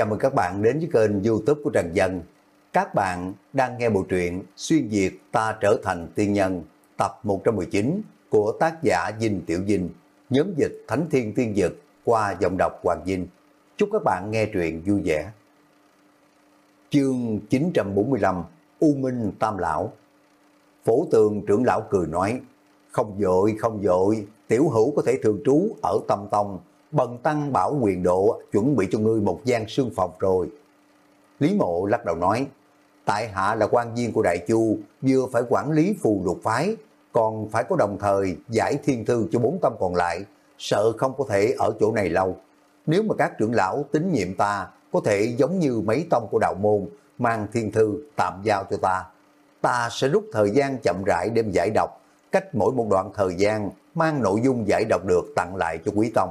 Chào mừng các bạn đến với kênh youtube của Trần Dân. Các bạn đang nghe bộ truyện Xuyên Việt Ta Trở Thành Tiên Nhân tập 119 của tác giả Dinh Tiểu Dinh, nhóm dịch Thánh Thiên Tiên Dực qua giọng đọc Hoàng Dinh. Chúc các bạn nghe truyện vui vẻ. Chương 945 U Minh Tam Lão Phổ tường trưởng lão cười nói Không dội, không dội, tiểu hữu có thể thường trú ở Tâm Tông bần tăng bảo quyền độ chuẩn bị cho ngươi một gian sương phòng rồi. Lý mộ lắc đầu nói, tại hạ là quan viên của Đại Chu, vừa phải quản lý phù lục phái, còn phải có đồng thời giải thiên thư cho bốn tâm còn lại, sợ không có thể ở chỗ này lâu. Nếu mà các trưởng lão tín nhiệm ta, có thể giống như mấy tông của đạo môn, mang thiên thư tạm giao cho ta. Ta sẽ rút thời gian chậm rãi đêm giải đọc, cách mỗi một đoạn thời gian mang nội dung giải đọc được tặng lại cho quý tông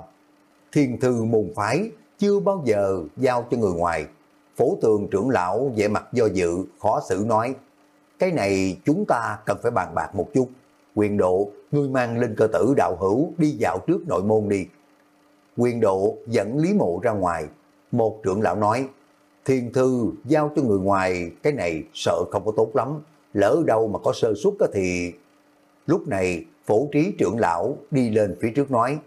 thiên thư môn phái chưa bao giờ giao cho người ngoài. Phổ tường trưởng lão vẻ mặt do dự, khó xử nói, cái này chúng ta cần phải bàn bạc một chút. Quyền độ, ngươi mang linh cơ tử đạo hữu đi dạo trước nội môn đi. Quyền độ dẫn Lý Mộ ra ngoài. Một trưởng lão nói, thiên thư giao cho người ngoài, cái này sợ không có tốt lắm. Lỡ đâu mà có sơ suất thì... Lúc này, phổ trí trưởng lão đi lên phía trước nói,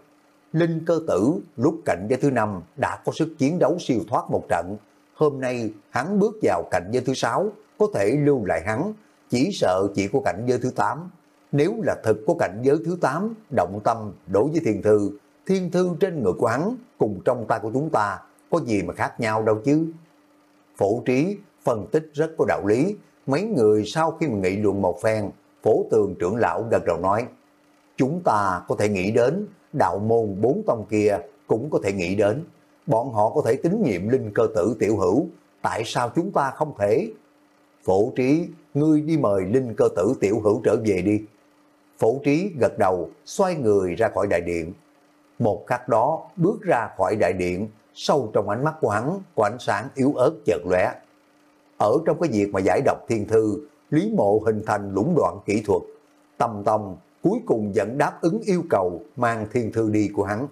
Linh cơ tử lúc cạnh giới thứ năm đã có sức chiến đấu siêu thoát một trận. Hôm nay hắn bước vào cạnh giới thứ sáu, có thể lưu lại hắn, chỉ sợ chỉ có cạnh giới thứ tám. Nếu là thực có cạnh giới thứ tám, động tâm đối với thiên thư, thiên thư trên người của hắn cùng trong tay của chúng ta, có gì mà khác nhau đâu chứ. Phổ trí phân tích rất có đạo lý, mấy người sau khi mà nghị luận một phen, phổ tường trưởng lão gật đầu nói, chúng ta có thể nghĩ đến đạo môn bốn tông kia cũng có thể nghĩ đến. Bọn họ có thể tín nhiệm linh cơ tử tiểu hữu, tại sao chúng ta không thể? Phổ trí, ngươi đi mời linh cơ tử tiểu hữu trở về đi. Phổ trí gật đầu, xoay người ra khỏi đại điện. Một khắc đó, bước ra khỏi đại điện, sâu trong ánh mắt của hắn, của ánh sáng yếu ớt chợt lóe. Ở trong cái việc mà giải độc thiên thư, Lý Mộ hình thành lũng đoạn kỹ thuật, tâm tông cuối cùng vẫn đáp ứng yêu cầu mang thiên thư đi của hắn.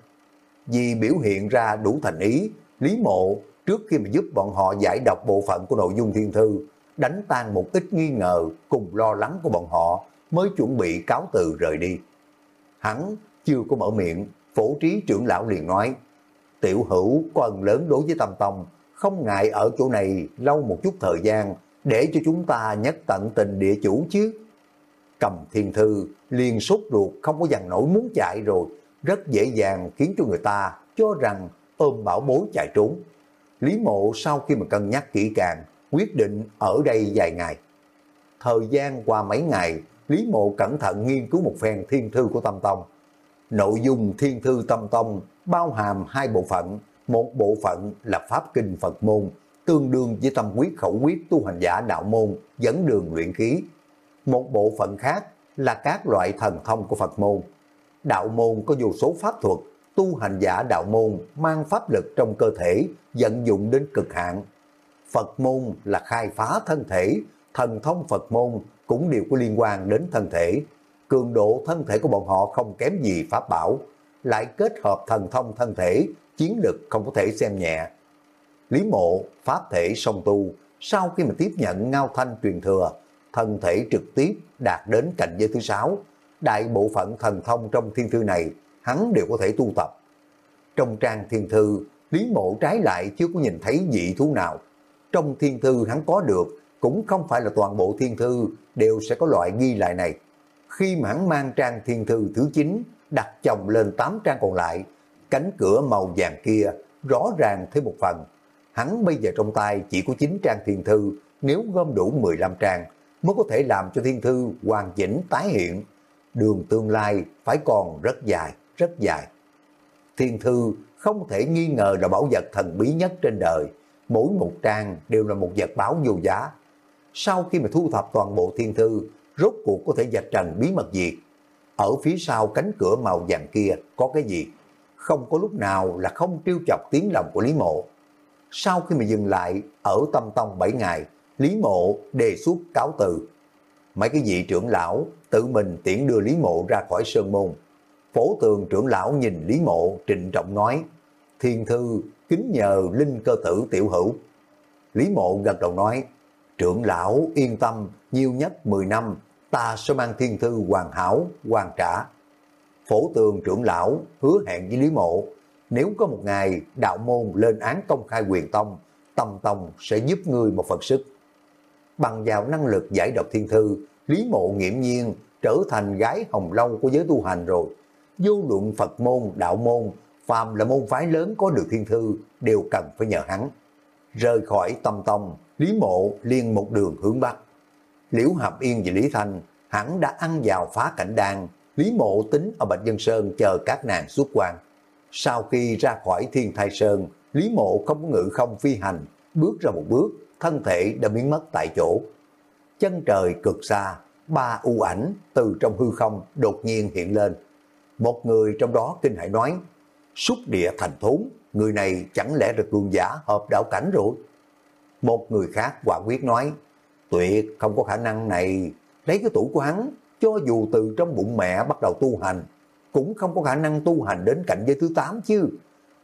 Vì biểu hiện ra đủ thành ý, Lý Mộ trước khi mà giúp bọn họ giải đọc bộ phận của nội dung thiên thư, đánh tan một ít nghi ngờ cùng lo lắng của bọn họ mới chuẩn bị cáo từ rời đi. Hắn chưa có mở miệng, phổ trí trưởng lão liền nói, tiểu hữu có ân lớn đối với tâm tông, không ngại ở chỗ này lâu một chút thời gian để cho chúng ta nhất tận tình địa chủ chứ cầm thiên thư, liền sốt ruột không có dằn nổi muốn chạy rồi, rất dễ dàng khiến cho người ta cho rằng ôm bảo bối chạy trốn. Lý mộ sau khi mà cân nhắc kỹ càng, quyết định ở đây vài ngày. Thời gian qua mấy ngày, Lý mộ cẩn thận nghiên cứu một phen thiên thư của Tâm Tông. Nội dung thiên thư Tâm Tông bao hàm hai bộ phận, một bộ phận là Pháp Kinh Phật Môn, tương đương với tâm quyết khẩu quyết tu hành giả đạo môn dẫn đường luyện khí một bộ phận khác là các loại thần thông của Phật môn. Đạo môn có vô số pháp thuật, tu hành giả đạo môn mang pháp lực trong cơ thể, vận dụng đến cực hạn. Phật môn là khai phá thân thể, thần thông Phật môn cũng đều có liên quan đến thân thể. Cường độ thân thể của bọn họ không kém gì pháp bảo, lại kết hợp thần thông thân thể, chiến lực không có thể xem nhẹ. Lý mộ, pháp thể song tu, sau khi mà tiếp nhận ngao thanh truyền thừa, thân thể trực tiếp đạt đến cảnh giới thứ sáu. Đại bộ phận thần thông trong thiên thư này, hắn đều có thể tu tập. Trong trang thiên thư, Lý Mộ trái lại chưa có nhìn thấy dị thú nào. Trong thiên thư hắn có được, cũng không phải là toàn bộ thiên thư đều sẽ có loại ghi lại này. Khi mà hắn mang trang thiên thư thứ 9, đặt chồng lên 8 trang còn lại, cánh cửa màu vàng kia rõ ràng thêm một phần. Hắn bây giờ trong tay chỉ có 9 trang thiên thư, nếu gom đủ 15 trang, mới có thể làm cho thiên thư hoàn chỉnh tái hiện. Đường tương lai phải còn rất dài, rất dài. Thiên thư không thể nghi ngờ là bảo vật thần bí nhất trên đời. Mỗi một trang đều là một vật báo vô giá. Sau khi mà thu thập toàn bộ thiên thư, rốt cuộc có thể dạch trần bí mật gì? Ở phía sau cánh cửa màu vàng kia có cái gì? Không có lúc nào là không trêu chọc tiếng lòng của Lý Mộ. Sau khi mà dừng lại ở tâm tông 7 ngày, Lý Mộ đề xuất cáo từ. Mấy cái vị trưởng lão tự mình tiễn đưa Lý Mộ ra khỏi sơn môn. Phổ tường trưởng lão nhìn Lý Mộ trịnh trọng nói, thiên thư kính nhờ linh cơ tử tiểu hữu. Lý mộ gật đầu nói, trưởng lão yên tâm, nhiều nhất 10 năm, ta sẽ mang thiên thư hoàn hảo, hoàn trả. Phổ tường trưởng lão hứa hẹn với Lý mộ, nếu có một ngày đạo môn lên án công khai quyền tông, tâm tông sẽ giúp ngươi một phần sức. Bằng vào năng lực giải độc thiên thư, Lý mộ nghiễm nhiên trở thành gái hồng lâu của giới tu hành rồi. Vô luận Phật môn, đạo môn, phàm là môn phái lớn có được thiên thư đều cần phải nhờ hắn. Rời khỏi tâm tông, Lý mộ liên một đường hướng Bắc. Liễu Hạp Yên và Lý Thanh hẳn đã ăn vào phá cảnh đan, Lý mộ tính ở Bạch Dân Sơn chờ các nàng xuất quan. Sau khi ra khỏi Thiên Thai Sơn, Lý mộ không ngự không phi hành, bước ra một bước, thân thể đã biến mất tại chỗ. Chân trời cực xa, ba u ảnh từ trong hư không đột nhiên hiện lên. Một người trong đó kinh hãi nói, xúc địa thành thốn, người này chẳng lẽ là cường giả hợp đạo cảnh rồi? Một người khác quả quyết nói, tuyệt không có khả năng này, lấy cái tuổi của hắn, cho dù từ trong bụng mẹ bắt đầu tu hành, cũng không có khả năng tu hành đến cảnh giới thứ 8 chứ.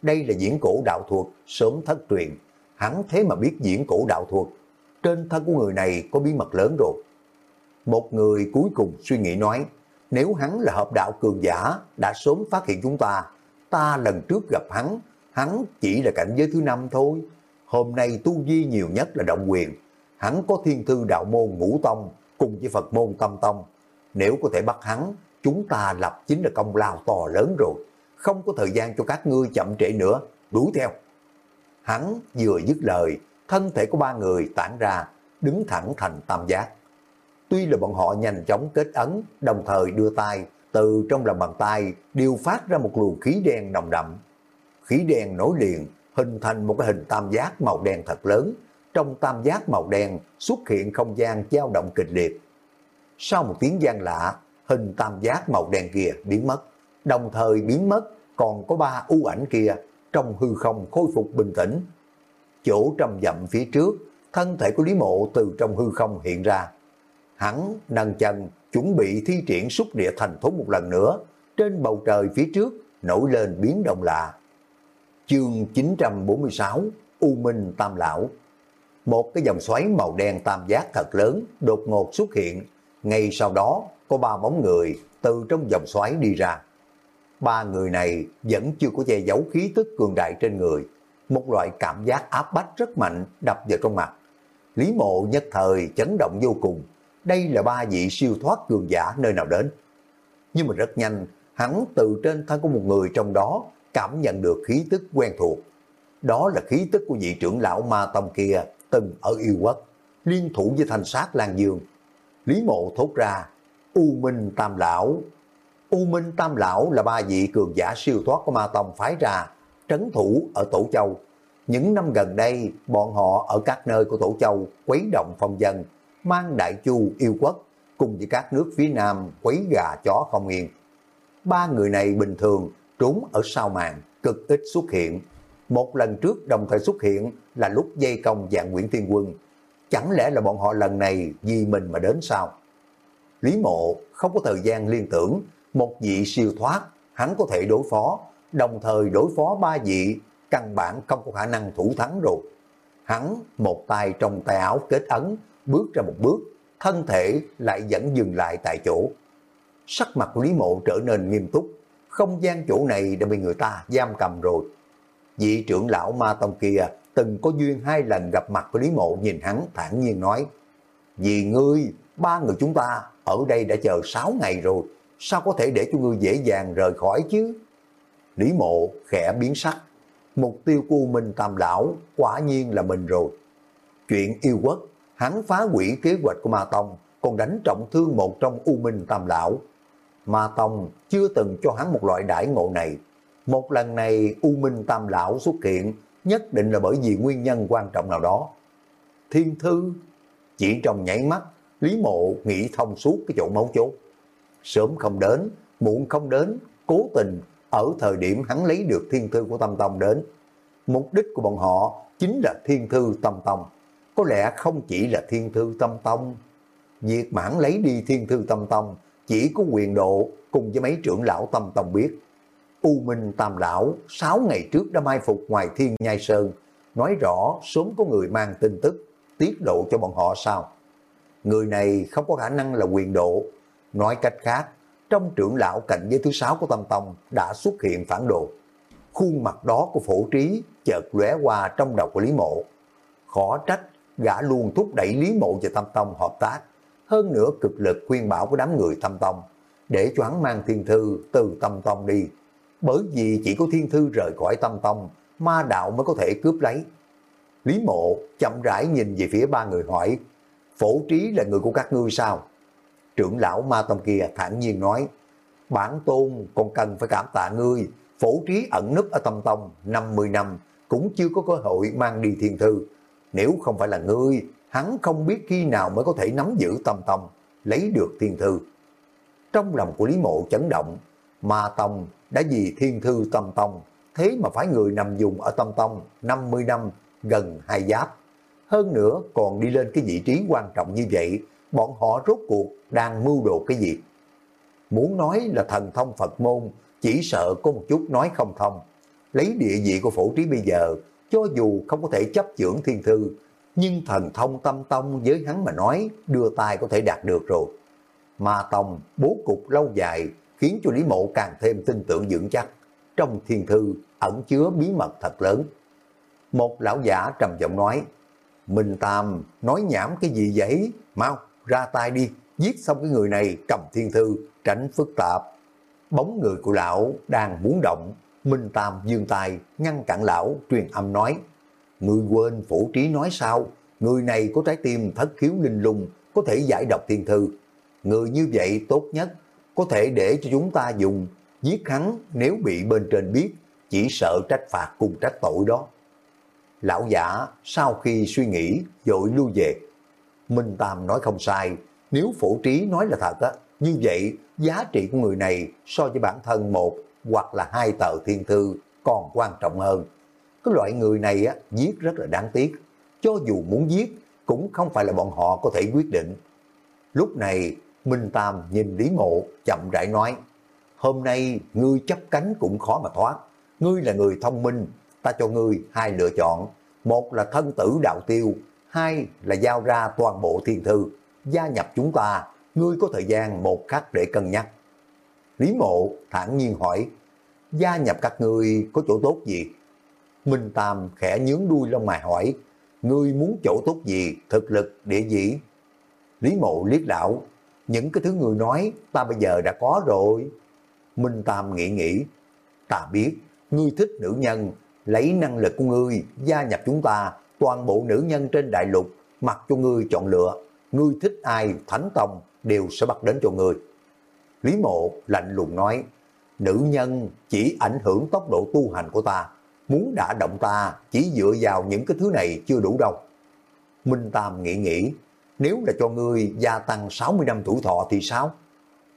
Đây là diễn cổ đạo thuật, sớm thất truyền, hắn thế mà biết diễn cổ đạo thuật, trên thân của người này có bí mật lớn rồi. Một người cuối cùng suy nghĩ nói, nếu hắn là hợp đạo cường giả, đã sớm phát hiện chúng ta, ta lần trước gặp hắn, hắn chỉ là cảnh giới thứ năm thôi. Hôm nay tu vi nhiều nhất là động quyền, hắn có thiên thư đạo môn ngũ tông, cùng với Phật môn tâm tông. Nếu có thể bắt hắn, chúng ta lập chính là công lao to lớn rồi, không có thời gian cho các ngươi chậm trễ nữa, đuổi theo. Hắn vừa dứt lời, thân thể của ba người tản ra, đứng thẳng thành tam giác. Tuy là bọn họ nhanh chóng kết ấn, đồng thời đưa tay, từ trong lòng bàn tay đều phát ra một luồng khí đen nồng đậm. Khí đen nối liền, hình thành một cái hình tam giác màu đen thật lớn. Trong tam giác màu đen xuất hiện không gian dao động kịch liệt. Sau một tiếng gian lạ, hình tam giác màu đen kia biến mất. Đồng thời biến mất còn có ba u ảnh kia trong hư không khôi phục bình tĩnh. Chỗ trăm dặm phía trước, thân thể của Lý Mộ từ trong hư không hiện ra. Hắn nâng chân, chuẩn bị thi triển xúc địa thành thốn một lần nữa, trên bầu trời phía trước nổi lên biến động lạ. Chương 946 U Minh Tam Lão Một cái dòng xoáy màu đen tam giác thật lớn đột ngột xuất hiện, ngay sau đó có ba bóng người từ trong dòng xoáy đi ra. Ba người này vẫn chưa có che giấu khí tức cường đại trên người, một loại cảm giác áp bách rất mạnh đập vào trong mặt. Lý mộ nhất thời chấn động vô cùng, đây là ba vị siêu thoát cường giả nơi nào đến. Nhưng mà rất nhanh, hắn từ trên thân của một người trong đó cảm nhận được khí tức quen thuộc. Đó là khí tức của vị trưởng lão ma tông kia từng ở yêu quốc, liên thủ với thanh sát Lan Dương. Lý mộ thốt ra, U Minh Tam Lão. U Minh Tam Lão là ba vị cường giả siêu thoát của ma tông phái ra, trấn thủ ở Tổ Châu. Những năm gần đây, bọn họ ở các nơi của Tổ Châu quấy động phong dân, mang đại chu yêu quốc cùng với các nước phía Nam quấy gà chó không yên. Ba người này bình thường trốn ở sau màn, cực ít xuất hiện. Một lần trước đồng thời xuất hiện là lúc dây công dạng Nguyễn Thiên Quân. Chẳng lẽ là bọn họ lần này vì mình mà đến sao? Lý mộ không có thời gian liên tưởng, một vị siêu thoát, hắn có thể đối phó, đồng thời đối phó ba vị, căn bản không có khả năng thủ thắng rồi. Hắn một tay trong tay áo kết ấn, bước ra một bước, thân thể lại vẫn dừng lại tại chỗ. Sắc mặt Lý Mộ trở nên nghiêm túc, không gian chỗ này đã bị người ta giam cầm rồi. Vị trưởng lão Ma Tông kia từng có duyên hai lần gặp mặt với Lý Mộ nhìn hắn thản nhiên nói, Vì ngươi, ba người chúng ta ở đây đã chờ sáu ngày rồi, sao có thể để cho ngươi dễ dàng rời khỏi chứ? Lý Mộ khẽ biến sắc, mục tiêu của Minh Tam Lão quả nhiên là mình rồi. Chuyện yêu quốc hắn phá hủy kế hoạch của Ma Tông, còn đánh trọng thương một trong U Minh Tam Lão. Ma Tông chưa từng cho hắn một loại đãi ngộ này. Một lần này U Minh Tam Lão xuất hiện nhất định là bởi vì nguyên nhân quan trọng nào đó. Thiên Thư chỉ trong nháy mắt, Lý Mộ nghĩ thông suốt cái chỗ máu chốt. Sớm không đến, muộn không đến, cố tình ở thời điểm hắn lấy được thiên thư của Tâm Tông đến. Mục đích của bọn họ chính là thiên thư Tâm Tông có lẽ không chỉ là thiên thư tâm tông. Việc mãn lấy đi thiên thư tâm tông chỉ có quyền độ cùng với mấy trưởng lão tâm tông biết. U Minh Tam Lão 6 ngày trước đã mai phục ngoài thiên nhai sơn, nói rõ sớm có người mang tin tức, tiết lộ cho bọn họ sao? Người này không có khả năng là quyền độ. Nói cách khác, trong trưởng lão cạnh giới thứ sáu của Tâm Tông đã xuất hiện phản đồ. Khuôn mặt đó của phổ trí chợt lóe qua trong đầu của Lý Mộ. Khó trách, gã luôn thúc đẩy Lý Mộ và Tâm Tông hợp tác. Hơn nữa cực lực khuyên bảo của đám người Tâm Tông, để cho hắn mang thiên thư từ Tâm Tông đi. Bởi vì chỉ có thiên thư rời khỏi Tâm Tông, ma đạo mới có thể cướp lấy. Lý Mộ chậm rãi nhìn về phía ba người hỏi, phổ trí là người của các ngươi sao? Trưởng lão Ma Tông kia thản nhiên nói, bản tôn còn cần phải cảm tạ ngươi, phổ trí ẩn nấp ở Tâm Tông 50 năm, cũng chưa có cơ hội mang đi thiên thư. Nếu không phải là ngươi, hắn không biết khi nào mới có thể nắm giữ Tâm Tông, lấy được thiên thư. Trong lòng của Lý Mộ chấn động, Ma Tông đã vì thiên thư Tâm Tông, thế mà phải người nằm dùng ở Tâm Tông 50 năm, gần hai giáp. Hơn nữa còn đi lên cái vị trí quan trọng như vậy, bọn họ rốt cuộc đang mưu đồ cái gì? Muốn nói là thần thông Phật môn, chỉ sợ có một chút nói không thông. Lấy địa vị của phổ trí bây giờ, cho dù không có thể chấp trưởng thiên thư, nhưng thần thông tâm tông với hắn mà nói, đưa tay có thể đạt được rồi. Ma tông bố cục lâu dài, khiến cho Lý Mộ càng thêm tin tưởng vững chắc. Trong thiên thư ẩn chứa bí mật thật lớn. Một lão giả trầm giọng nói, Minh Tam nói nhảm cái gì vậy? Mau, ra tay đi, giết xong cái người này cầm thiên thư, tránh phức tạp. Bóng người của lão đang muốn động, Minh Tam dương tay ngăn cản lão truyền âm nói, Người quên phổ trí nói sao? Người này có trái tim thất khiếu linh lung, có thể giải độc thiên thư. Người như vậy tốt nhất, có thể để cho chúng ta dùng, giết hắn nếu bị bên trên biết, chỉ sợ trách phạt cùng trách tội đó. Lão giả sau khi suy nghĩ dội lưu về. Minh Tam nói không sai, nếu phổ trí nói là thật á, như vậy giá trị của người này so với bản thân một hoặc là hai tờ thiên thư còn quan trọng hơn. Cái loại người này á, giết rất là đáng tiếc. Cho dù muốn giết cũng không phải là bọn họ có thể quyết định. Lúc này Minh Tam nhìn Lý Mộ chậm rãi nói Hôm nay ngươi chấp cánh cũng khó mà thoát. Ngươi là người thông minh, ta cho ngươi hai lựa chọn. Một là thân tử đạo tiêu, hai là giao ra toàn bộ thiên thư. Gia nhập chúng ta, ngươi có thời gian một khắc để cân nhắc. Lý mộ thản nhiên hỏi, gia nhập các ngươi có chỗ tốt gì? Minh Tam khẽ nhướng đuôi lông mày hỏi, ngươi muốn chỗ tốt gì, thực lực, địa dĩ? Lý mộ liếc lão, những cái thứ người nói ta bây giờ đã có rồi. Minh Tam nghĩ nghĩ, ta biết, ngươi thích nữ nhân, lấy năng lực của ngươi gia nhập chúng ta, toàn bộ nữ nhân trên đại lục, mặc cho ngươi chọn lựa, ngươi thích ai, thánh tông đều sẽ bắt đến cho ngươi. Lý mộ lạnh lùng nói, nữ nhân chỉ ảnh hưởng tốc độ tu hành của ta, muốn đả động ta chỉ dựa vào những cái thứ này chưa đủ đâu. Minh Tam nghĩ nghĩ, nếu là cho ngươi gia tăng 60 năm tuổi thọ thì sao?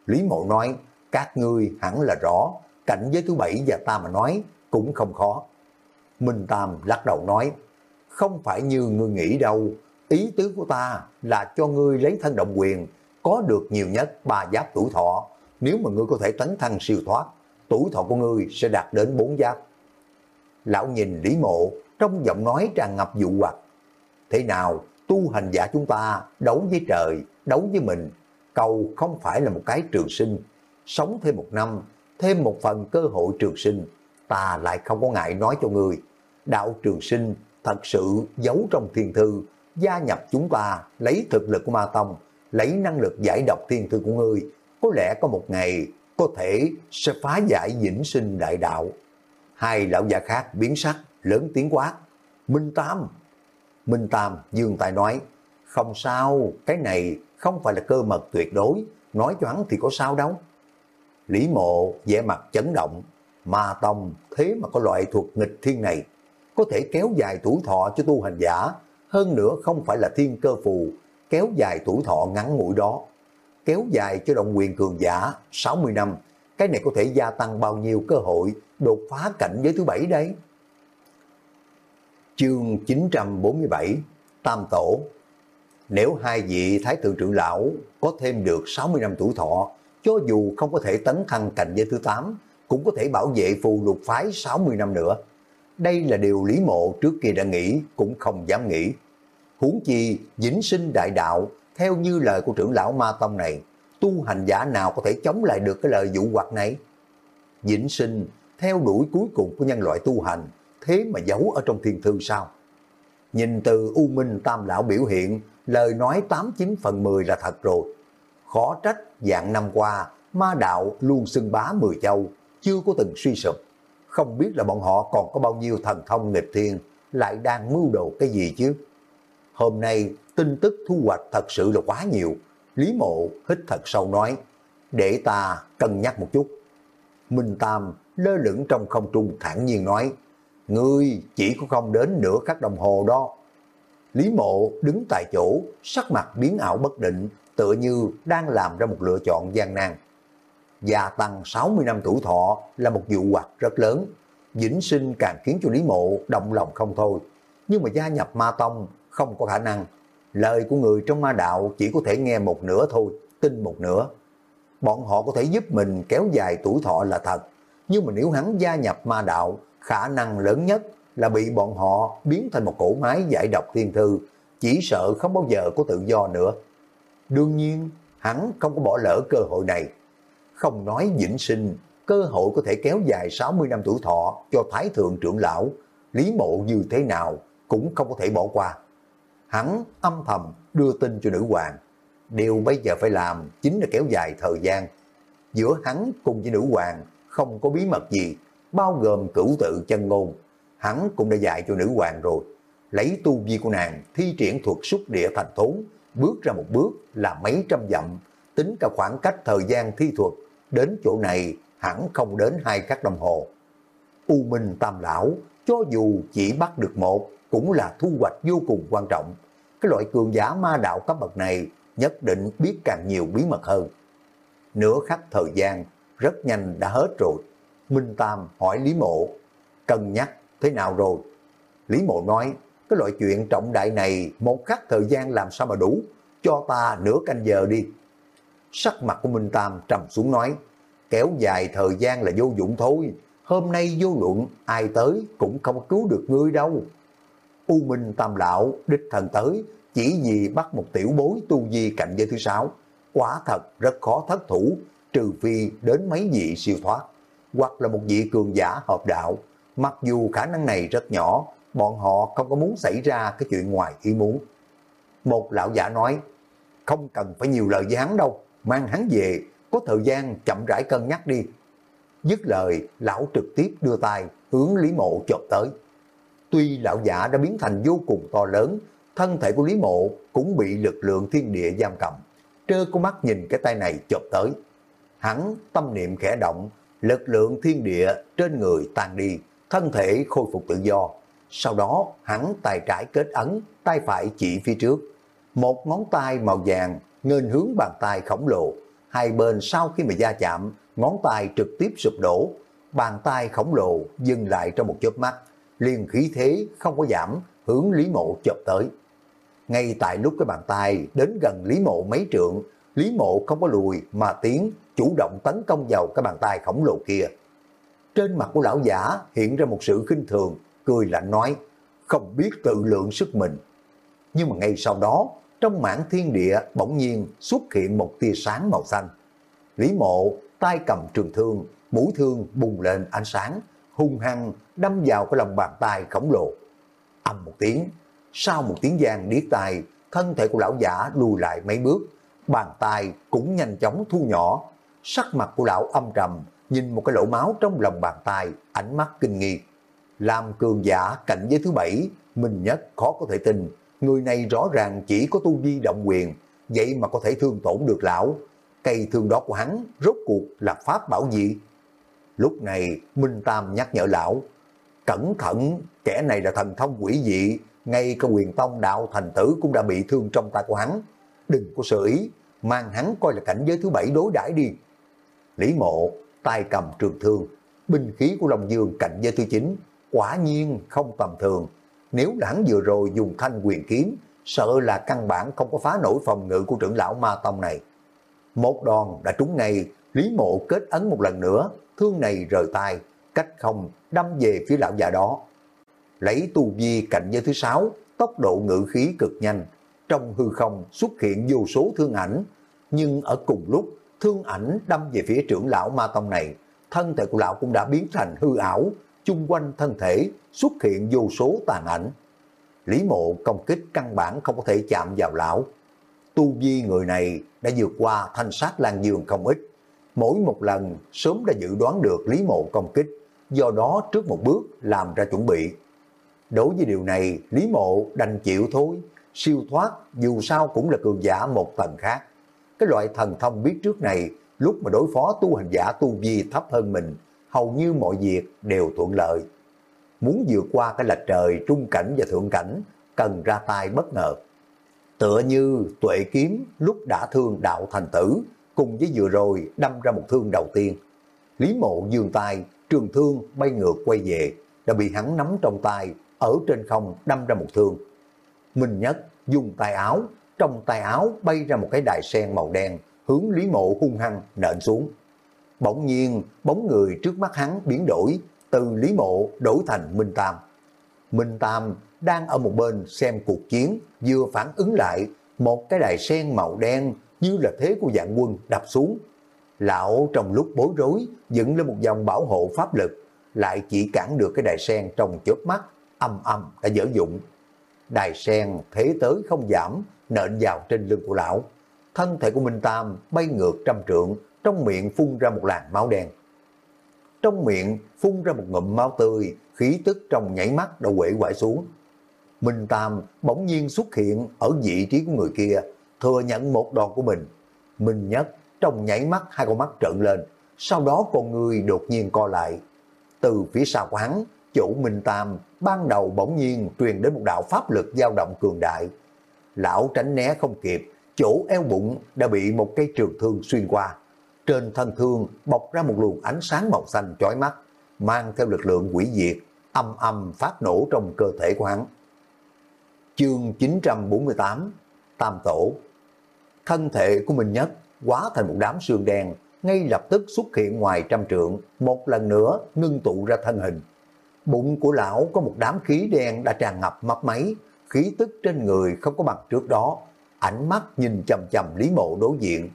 Lý mộ nói, các ngươi hẳn là rõ, cảnh giới thứ bảy và ta mà nói cũng không khó. Minh Tam lắc đầu nói, không phải như ngươi nghĩ đâu, ý tứ của ta là cho ngươi lấy thân động quyền, có được nhiều nhất ba giáp tuổi thọ, nếu mà ngươi có thể tấn thăng siêu thoát, tuổi thọ của ngươi sẽ đạt đến bốn giáp. Lão nhìn Lý Mộ, trong giọng nói tràn ngập dụ hoặc. Thế nào, tu hành giả chúng ta đấu với trời, đấu với mình, cầu không phải là một cái trường sinh, sống thêm một năm, thêm một phần cơ hội trường sinh, ta lại không có ngại nói cho người, đạo trường sinh thật sự giấu trong thiên thư, gia nhập chúng ta, lấy thực lực của ma tông, lấy năng lực giải độc thiên thư của ngươi, có lẽ có một ngày có thể sẽ phá giải vĩnh sinh đại đạo. Hai lão già khác biến sắc, lớn tiếng quát. Minh Tam! Minh Tam dương tài nói, không sao, cái này không phải là cơ mật tuyệt đối, nói cho hắn thì có sao đâu. Lý mộ vẻ mặt chấn động, ma tông thế mà có loại thuật nghịch thiên này, có thể kéo dài tuổi thọ cho tu hành giả, hơn nữa không phải là thiên cơ phù, kéo dài tuổi thọ ngắn ngủi đó. Kéo dài cho động quyền cường giả 60 năm, cái này có thể gia tăng bao nhiêu cơ hội đột phá cảnh giới thứ bảy đấy. Chương 947 Tam Tổ Nếu hai vị Thái thượng trưởng lão có thêm được 60 năm tuổi thọ, cho dù không có thể tấn thăng cảnh giới thứ 8, cũng có thể bảo vệ phù lục phái 60 năm nữa. Đây là điều Lý Mộ trước kia đã nghĩ, cũng không dám nghĩ. Huống chi, dính sinh đại đạo, theo như lời của trưởng lão Ma Tông này, tu hành giả nào có thể chống lại được cái lời dụ hoặc này? dĩnh sinh, theo đuổi cuối cùng của nhân loại tu hành, thế mà giấu ở trong thiên thư sao? Nhìn từ U Minh Tam Lão biểu hiện, lời nói 89 phần 10 là thật rồi. Khó trách dạng năm qua, ma đạo luôn xưng bá mười châu, chưa có từng suy sụp. Không biết là bọn họ còn có bao nhiêu thần thông nghịch thiên, lại đang mưu đồ cái gì chứ? Hôm nay, tin tức thu hoạch thật sự là quá nhiều. Lý mộ hít thật sâu nói, để ta cân nhắc một chút. Minh Tam lơ lửng trong không trung thản nhiên nói, Ngươi chỉ có không đến nửa khắc đồng hồ đó. Lý mộ đứng tại chỗ, sắc mặt biến ảo bất định, tựa như đang làm ra một lựa chọn gian nan. Gia tăng 60 năm tuổi thọ là một vụ hoạt rất lớn. Vĩnh sinh càng khiến cho Lý mộ động lòng không thôi. Nhưng mà gia nhập ma tông không có khả năng. Lời của người trong ma đạo chỉ có thể nghe một nửa thôi, tin một nửa. Bọn họ có thể giúp mình kéo dài tuổi thọ là thật. Nhưng mà nếu hắn gia nhập ma đạo khả năng lớn nhất là bị bọn họ biến thành một cổ máy giải độc thiên thư, chỉ sợ không bao giờ có tự do nữa. Đương nhiên, hắn không có bỏ lỡ cơ hội này. Không nói vĩnh sinh, cơ hội có thể kéo dài 60 năm tuổi thọ cho Thái Thượng trưởng lão, Lý Mộ như thế nào cũng không có thể bỏ qua. Hắn âm thầm đưa tin cho nữ hoàng. Điều bây giờ phải làm chính là kéo dài thời gian. Giữa hắn cùng với nữ hoàng không có bí mật gì, bao gồm cửu tự chân ngôn. Hắn cũng đã dạy cho nữ hoàng rồi. Lấy tu vi của nàng thi triển thuật xúc địa thành thốn, bước ra một bước là mấy trăm dặm, tính cả khoảng cách thời gian thi thuật, đến chỗ này hẳn không đến hai khắc đồng hồ. U Minh Tam Lão, cho dù chỉ bắt được một, cũng là thu hoạch vô cùng quan trọng. Cái loại cường giả ma đạo cấp bậc này nhất định biết càng nhiều bí mật hơn. Nửa khắc thời gian, rất nhanh đã hết rồi. Minh Tam hỏi Lý Mộ, cân nhắc thế nào rồi? Lý Mộ nói, cái loại chuyện trọng đại này một khắc thời gian làm sao mà đủ, cho ta nửa canh giờ đi. Sắc mặt của Minh Tam trầm xuống nói, kéo dài thời gian là vô dụng thôi, hôm nay vô luận ai tới cũng không cứu được ngươi đâu. U Minh Tam Lão đích thần tới, chỉ vì bắt một tiểu bối tu vi cạnh giới thứ sáu, quả thật rất khó thất thủ, trừ phi đến mấy vị siêu thoát hoặc là một vị cường giả hợp đạo. Mặc dù khả năng này rất nhỏ, bọn họ không có muốn xảy ra cái chuyện ngoài ý muốn. Một lão giả nói, không cần phải nhiều lời với hắn đâu, mang hắn về, có thời gian chậm rãi cân nhắc đi. Dứt lời, lão trực tiếp đưa tay hướng Lý Mộ chộp tới. Tuy lão giả đã biến thành vô cùng to lớn, thân thể của Lý Mộ cũng bị lực lượng thiên địa giam cầm. Trơ con mắt nhìn cái tay này chộp tới. Hắn tâm niệm khẽ động, lực lượng thiên địa trên người tan đi, thân thể khôi phục tự do. Sau đó hắn tay trái kết ấn, tay phải chỉ phía trước. Một ngón tay màu vàng ngên hướng bàn tay khổng lồ. Hai bên sau khi mà gia chạm, ngón tay trực tiếp sụp đổ. Bàn tay khổng lồ dừng lại trong một chớp mắt. liền khí thế không có giảm, hướng Lý Mộ chụp tới. Ngay tại lúc cái bàn tay đến gần Lý Mộ mấy trượng, Lý Mộ không có lùi mà tiến chủ động tấn công vào cái bàn tay khổng lồ kia. Trên mặt của lão giả hiện ra một sự khinh thường, cười lạnh nói, không biết tự lượng sức mình. Nhưng mà ngay sau đó, trong mảng thiên địa bỗng nhiên xuất hiện một tia sáng màu xanh. Lý mộ tay cầm trường thương, mũi thương bùng lên ánh sáng, hung hăng đâm vào cái lòng bàn tay khổng lồ. Âm một tiếng, sau một tiếng giang điếc tai, thân thể của lão giả lùi lại mấy bước, bàn tay cũng nhanh chóng thu nhỏ, sắc mặt của lão âm trầm, nhìn một cái lỗ máu trong lòng bàn tay, ánh mắt kinh nghi. Làm cường giả cạnh giới thứ bảy, mình nhất khó có thể tin, người này rõ ràng chỉ có tu vi động quyền, vậy mà có thể thương tổn được lão. Cây thương đó của hắn rốt cuộc là pháp bảo gì? Lúc này Minh Tam nhắc nhở lão, cẩn thận, kẻ này là thần thông quỷ dị, ngay cả quyền tông đạo thành tử cũng đã bị thương trong tay của hắn. Đừng có sự ý, mang hắn coi là cảnh giới thứ bảy đối đãi đi. Lý mộ, tay cầm trường thương, binh khí của Long Dương cạnh giới thứ chín, quả nhiên không tầm thường. Nếu lãng hắn vừa rồi dùng thanh quyền kiếm, sợ là căn bản không có phá nổi phòng ngự của trưởng lão Ma Tông này. Một đòn đã trúng ngay, Lý mộ kết ấn một lần nữa, thương này rời tay, cách không đâm về phía lão già đó. Lấy tu vi cạnh giới thứ sáu, tốc độ ngự khí cực nhanh, trong hư không xuất hiện vô số thương ảnh, nhưng ở cùng lúc thương ảnh đâm về phía trưởng lão ma tông này, thân thể của lão cũng đã biến thành hư ảo, chung quanh thân thể xuất hiện vô số tàn ảnh. Lý mộ công kích căn bản không có thể chạm vào lão. Tu vi người này đã vượt qua thanh sát lan dương không ít. Mỗi một lần sớm đã dự đoán được Lý mộ công kích, do đó trước một bước làm ra chuẩn bị. Đối với điều này, Lý mộ đành chịu thôi, siêu thoát dù sao cũng là cường giả một tầng khác. Cái loại thần thông biết trước này, lúc mà đối phó tu hành giả tu vi thấp hơn mình, hầu như mọi việc đều thuận lợi. Muốn vượt qua cái lệch trời trung cảnh và thượng cảnh, cần ra tay bất ngờ. Tựa như tuệ kiếm lúc đã thương đạo thành tử, cùng với vừa rồi đâm ra một thương đầu tiên. Lý mộ dương tay, trường thương bay ngược quay về, đã bị hắn nắm trong tay, ở trên không đâm ra một thương. Minh Nhất dùng tay áo, trong tay áo bay ra một cái đài sen màu đen, hướng Lý Mộ hung hăng nện xuống. Bỗng nhiên, bóng người trước mắt hắn biến đổi, từ Lý Mộ đổi thành Minh Tam. Minh Tam đang ở một bên xem cuộc chiến, vừa phản ứng lại, một cái đài sen màu đen như là thế của dạng quân đập xuống. Lão trong lúc bối rối dựng lên một dòng bảo hộ pháp lực, lại chỉ cản được cái đài sen trong chớp mắt, âm âm đã dở dụng. Đài sen thế tới không giảm, nện vào trên lưng của lão. Thân thể của Minh Tam bay ngược trăm trượng, trong miệng phun ra một làn máu đen. Trong miệng phun ra một ngụm máu tươi, khí tức trong nhảy mắt đã quể quại xuống. Minh Tam bỗng nhiên xuất hiện ở vị trí của người kia, thừa nhận một đòn của mình. Minh Nhất trong nhảy mắt hai con mắt trợn lên, sau đó con người đột nhiên co lại. Từ phía sau của hắn, chủ Minh Tam ban đầu bỗng nhiên truyền đến một đạo pháp lực dao động cường đại. Lão tránh né không kịp, chỗ eo bụng đã bị một cây trường thương xuyên qua. Trên thân thương bọc ra một luồng ánh sáng màu xanh chói mắt, mang theo lực lượng quỷ diệt, âm âm phát nổ trong cơ thể của hắn. Chương 948 Tam Tổ Thân thể của mình nhất quá thành một đám xương đen, ngay lập tức xuất hiện ngoài trăm trượng, một lần nữa ngưng tụ ra thân hình. Bụng của lão có một đám khí đen đã tràn ngập mắt máy, khí tức trên người không có bằng trước đó, ánh mắt nhìn chầm chầm Lý Mộ đối diện.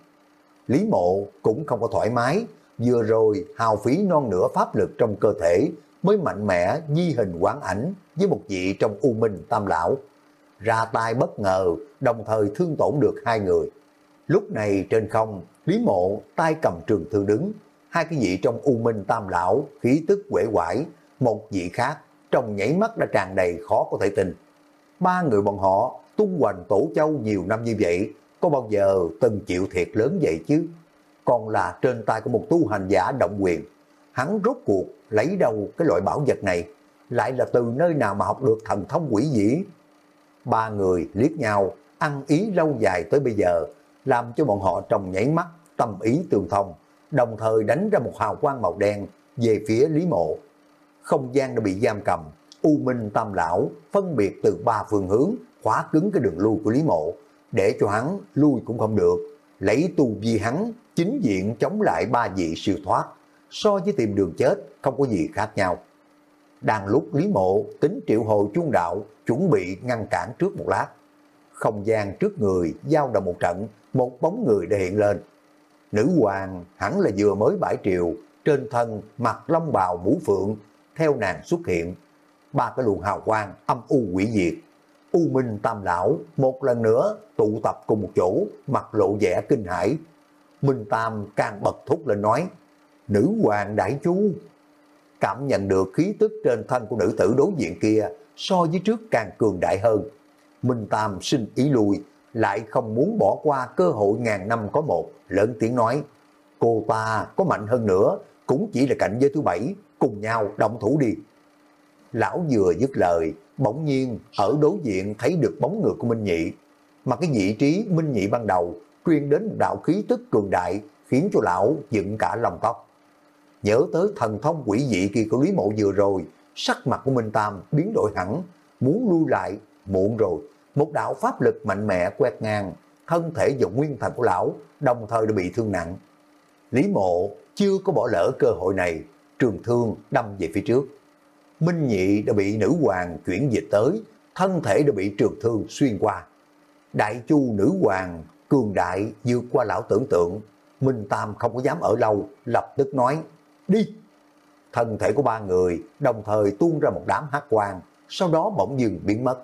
Lý Mộ cũng không có thoải mái, vừa rồi hào phí non nửa pháp lực trong cơ thể mới mạnh mẽ di hình quán ảnh với một vị trong u minh tam lão. Ra tay bất ngờ, đồng thời thương tổn được hai người. Lúc này trên không, Lý Mộ tay cầm trường thương đứng, hai cái vị trong u minh tam lão khí tức quể quải, một vị khác trong nhảy mắt đã tràn đầy khó có thể tin. Ba người bọn họ tung hoành tổ châu nhiều năm như vậy, có bao giờ từng chịu thiệt lớn vậy chứ? Còn là trên tay của một tu hành giả động quyền. Hắn rốt cuộc lấy đâu cái loại bảo vật này, lại là từ nơi nào mà học được thần thông quỷ dĩ? Ba người liếc nhau, ăn ý lâu dài tới bây giờ, làm cho bọn họ trong nhảy mắt, tâm ý tương thông, đồng thời đánh ra một hào quang màu đen về phía Lý Mộ. Không gian đã bị giam cầm, U Minh Tam Lão phân biệt từ ba phương hướng khóa cứng cái đường lưu của Lý Mộ, để cho hắn lui cũng không được, lấy tu vi hắn chính diện chống lại ba vị siêu thoát, so với tìm đường chết không có gì khác nhau. Đang lúc Lý Mộ tính triệu hồi chuông đạo chuẩn bị ngăn cản trước một lát, không gian trước người giao động một trận, một bóng người đã hiện lên. Nữ hoàng hẳn là vừa mới bãi triều, trên thân mặt long bào mũ phượng, theo nàng xuất hiện. Ba cái luồng hào quang âm u quỷ diệt. U Minh Tam Lão một lần nữa tụ tập cùng một chỗ, mặt lộ vẻ kinh hãi. Minh Tam càng bật thúc lên nói, Nữ hoàng đại chú. Cảm nhận được khí tức trên thân của nữ tử đối diện kia so với trước càng cường đại hơn. Minh Tam xin ý lùi lại không muốn bỏ qua cơ hội ngàn năm có một, lớn tiếng nói, cô ta có mạnh hơn nữa, cũng chỉ là cảnh giới thứ bảy, cùng nhau động thủ đi. Lão vừa dứt lời, bỗng nhiên ở đối diện thấy được bóng người của Minh Nhị, mà cái vị trí Minh Nhị ban đầu truyền đến đạo khí tức cường đại, khiến cho lão dựng cả lòng tóc. Nhớ tới thần thông quỷ dị kỳ của Lý Mộ vừa rồi, sắc mặt của Minh Tam biến đổi hẳn, muốn lui lại, muộn rồi, một đạo pháp lực mạnh mẽ quét ngang, thân thể dụng nguyên thần của lão đồng thời đã bị thương nặng. Lý Mộ chưa có bỏ lỡ cơ hội này, trường thương đâm về phía trước. Minh Nhị đã bị nữ hoàng chuyển dịch tới, thân thể đã bị trường thương xuyên qua. Đại chu nữ hoàng, cường đại vượt qua lão tưởng tượng, Minh Tam không có dám ở lâu, lập tức nói, đi. Thân thể của ba người đồng thời tuôn ra một đám hát quang, sau đó bỗng dừng biến mất.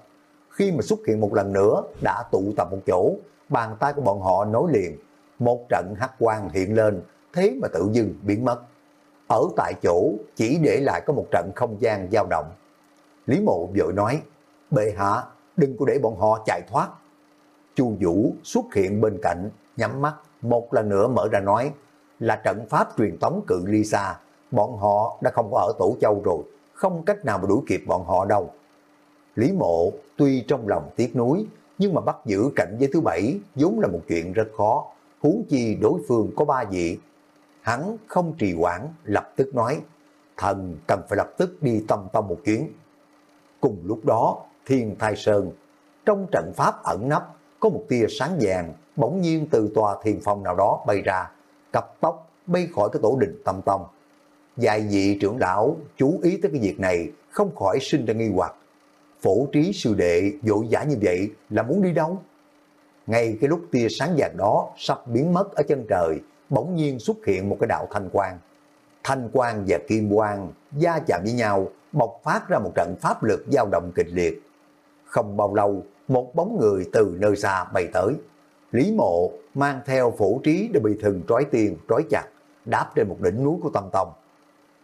Khi mà xuất hiện một lần nữa, đã tụ tập một chỗ, bàn tay của bọn họ nối liền, một trận hát quang hiện lên, thế mà tự dưng biến mất. Ở tại chỗ chỉ để lại có một trận không gian dao động. Lý Mộ vội nói, bệ hạ, đừng có để bọn họ chạy thoát. Chu Vũ xuất hiện bên cạnh, nhắm mắt, một lần nữa mở ra nói, là trận pháp truyền tống cự ly xa, bọn họ đã không có ở Tổ Châu rồi, không cách nào mà đuổi kịp bọn họ đâu. Lý Mộ tuy trong lòng tiếc nuối, nhưng mà bắt giữ cảnh giới thứ bảy vốn là một chuyện rất khó, huống chi đối phương có ba vị. Hắn không trì hoãn, lập tức nói, thần cần phải lập tức đi tâm tâm một chuyến. Cùng lúc đó, Thiên Thai Sơn, trong trận pháp ẩn nấp, có một tia sáng vàng bỗng nhiên từ tòa thiền phòng nào đó bay ra, cặp tóc bay khỏi cái tổ đình tâm tông. Dài vị trưởng lão chú ý tới cái việc này, không khỏi sinh ra nghi hoặc. Phổ trí sư đệ vội vã như vậy là muốn đi đâu? Ngay cái lúc tia sáng vàng đó sắp biến mất ở chân trời, bỗng nhiên xuất hiện một cái đạo thanh quang. Thanh quang và kim quang gia chạm với nhau, bộc phát ra một trận pháp lực dao động kịch liệt. Không bao lâu, một bóng người từ nơi xa bay tới. Lý mộ mang theo phổ trí đã bị thừng trói tiền, trói chặt, đáp trên một đỉnh núi của Tâm Tông.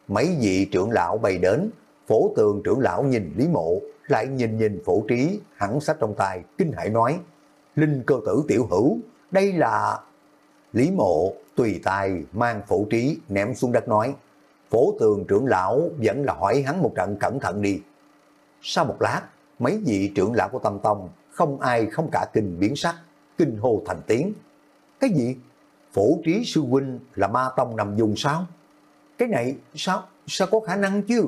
Mấy vị trưởng lão bay đến, phổ tường trưởng lão nhìn Lý mộ, lại nhìn nhìn phổ trí, hẳn sách trong tay, kinh hãi nói, Linh cơ tử tiểu hữu, đây là... Lý mộ tùy tài mang phổ trí ném xuống đất nói, phổ tường trưởng lão vẫn là hỏi hắn một trận cẩn thận đi. Sau một lát, mấy vị trưởng lão của Tâm Tông, không ai không cả kinh biến sắc, kinh hô thành tiếng. Cái gì? Phổ trí sư huynh là ma tông nằm dùng sao? Cái này sao? Sao có khả năng chứ?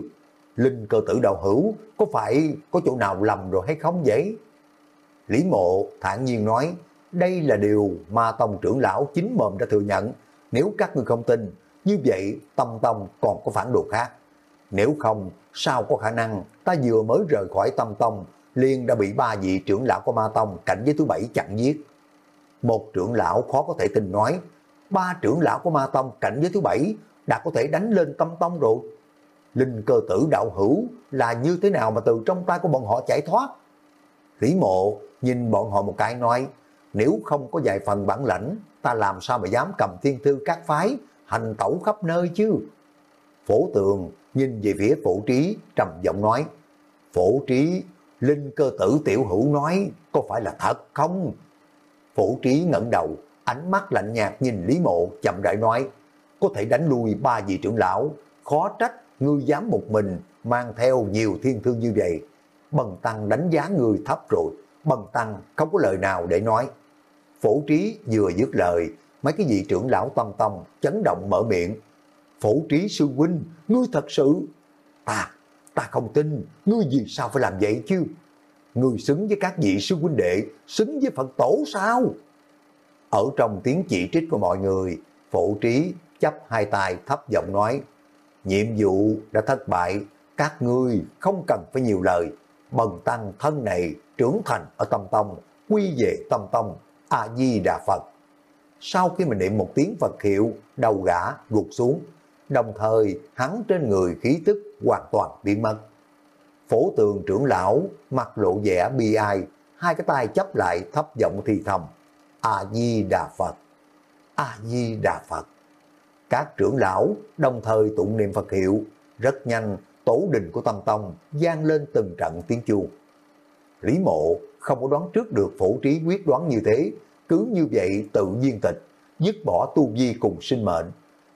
Linh cơ tử đạo hữu có phải có chỗ nào lầm rồi hay không vậy? Lý mộ thản nhiên nói, đây là điều ma tông trưởng lão chính mồm đã thừa nhận. Nếu các ngươi không tin, như vậy tâm tông còn có phản đồ khác. Nếu không, sao có khả năng ta vừa mới rời khỏi tâm tông, liền đã bị ba vị trưởng lão của ma tông cảnh giới thứ bảy chặn giết. Một trưởng lão khó có thể tin nói, ba trưởng lão của ma tông cảnh giới thứ bảy đã có thể đánh lên tâm tông rồi. Linh cơ tử đạo hữu là như thế nào mà từ trong tay của bọn họ chạy thoát? Lý mộ nhìn bọn họ một cái nói, nếu không có vài phần bản lãnh, ta làm sao mà dám cầm thiên thư các phái, hành tẩu khắp nơi chứ? Phổ tường nhìn về phía phổ trí, trầm giọng nói, phổ trí, linh cơ tử tiểu hữu nói, có phải là thật không? Phổ trí ngẩng đầu, ánh mắt lạnh nhạt nhìn Lý Mộ chậm rãi nói, có thể đánh lui ba vị trưởng lão, khó trách ngươi dám một mình mang theo nhiều thiên thư như vậy. Bần Tăng đánh giá người thấp rồi, Bần Tăng không có lời nào để nói. Phổ trí vừa dứt lời, mấy cái vị trưởng lão tâm tông chấn động mở miệng. Phổ trí sư huynh, ngươi thật sự... Ta, ta không tin, ngươi vì sao phải làm vậy chứ? Ngươi xứng với các vị sư huynh đệ, xứng với Phật tổ sao? Ở trong tiếng chỉ trích của mọi người, phổ trí chấp hai tay thấp giọng nói, nhiệm vụ đã thất bại, các ngươi không cần phải nhiều lời, bần tăng thân này trưởng thành ở tâm tông, quy về tâm tông, A-di-đà Phật. Sau khi mình niệm một tiếng Phật hiệu, đầu gã gục xuống, đồng thời hắn trên người khí tức hoàn toàn biến mất. Phổ tường trưởng lão mặt lộ vẻ bi ai, hai cái tay chấp lại thấp giọng thì thầm. A-di-đà Phật, A-di-đà Phật. Các trưởng lão đồng thời tụng niệm Phật hiệu, rất nhanh tổ đình của Tâm Tông gian lên từng trận tiếng chuông. Lý mộ không có đoán trước được phổ trí quyết đoán như thế, cứ như vậy tự nhiên tịch, dứt bỏ tu vi cùng sinh mệnh.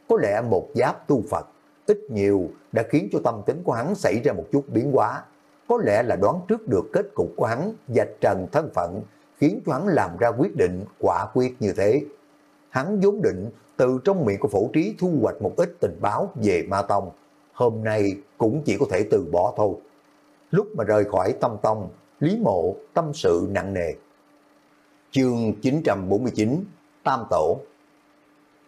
Có lẽ một giáp tu Phật, ít nhiều đã khiến cho tâm tính của hắn xảy ra một chút biến hóa. Có lẽ là đoán trước được kết cục của hắn, và trần thân phận, khiến cho hắn làm ra quyết định quả quyết như thế. Hắn vốn định từ trong miệng của phổ trí thu hoạch một ít tình báo về Ma Tông. Hôm nay cũng chỉ có thể từ bỏ thôi. Lúc mà rời khỏi Tâm Tông, Lý Mộ tâm sự nặng nề. Chương 949 Tam Tổ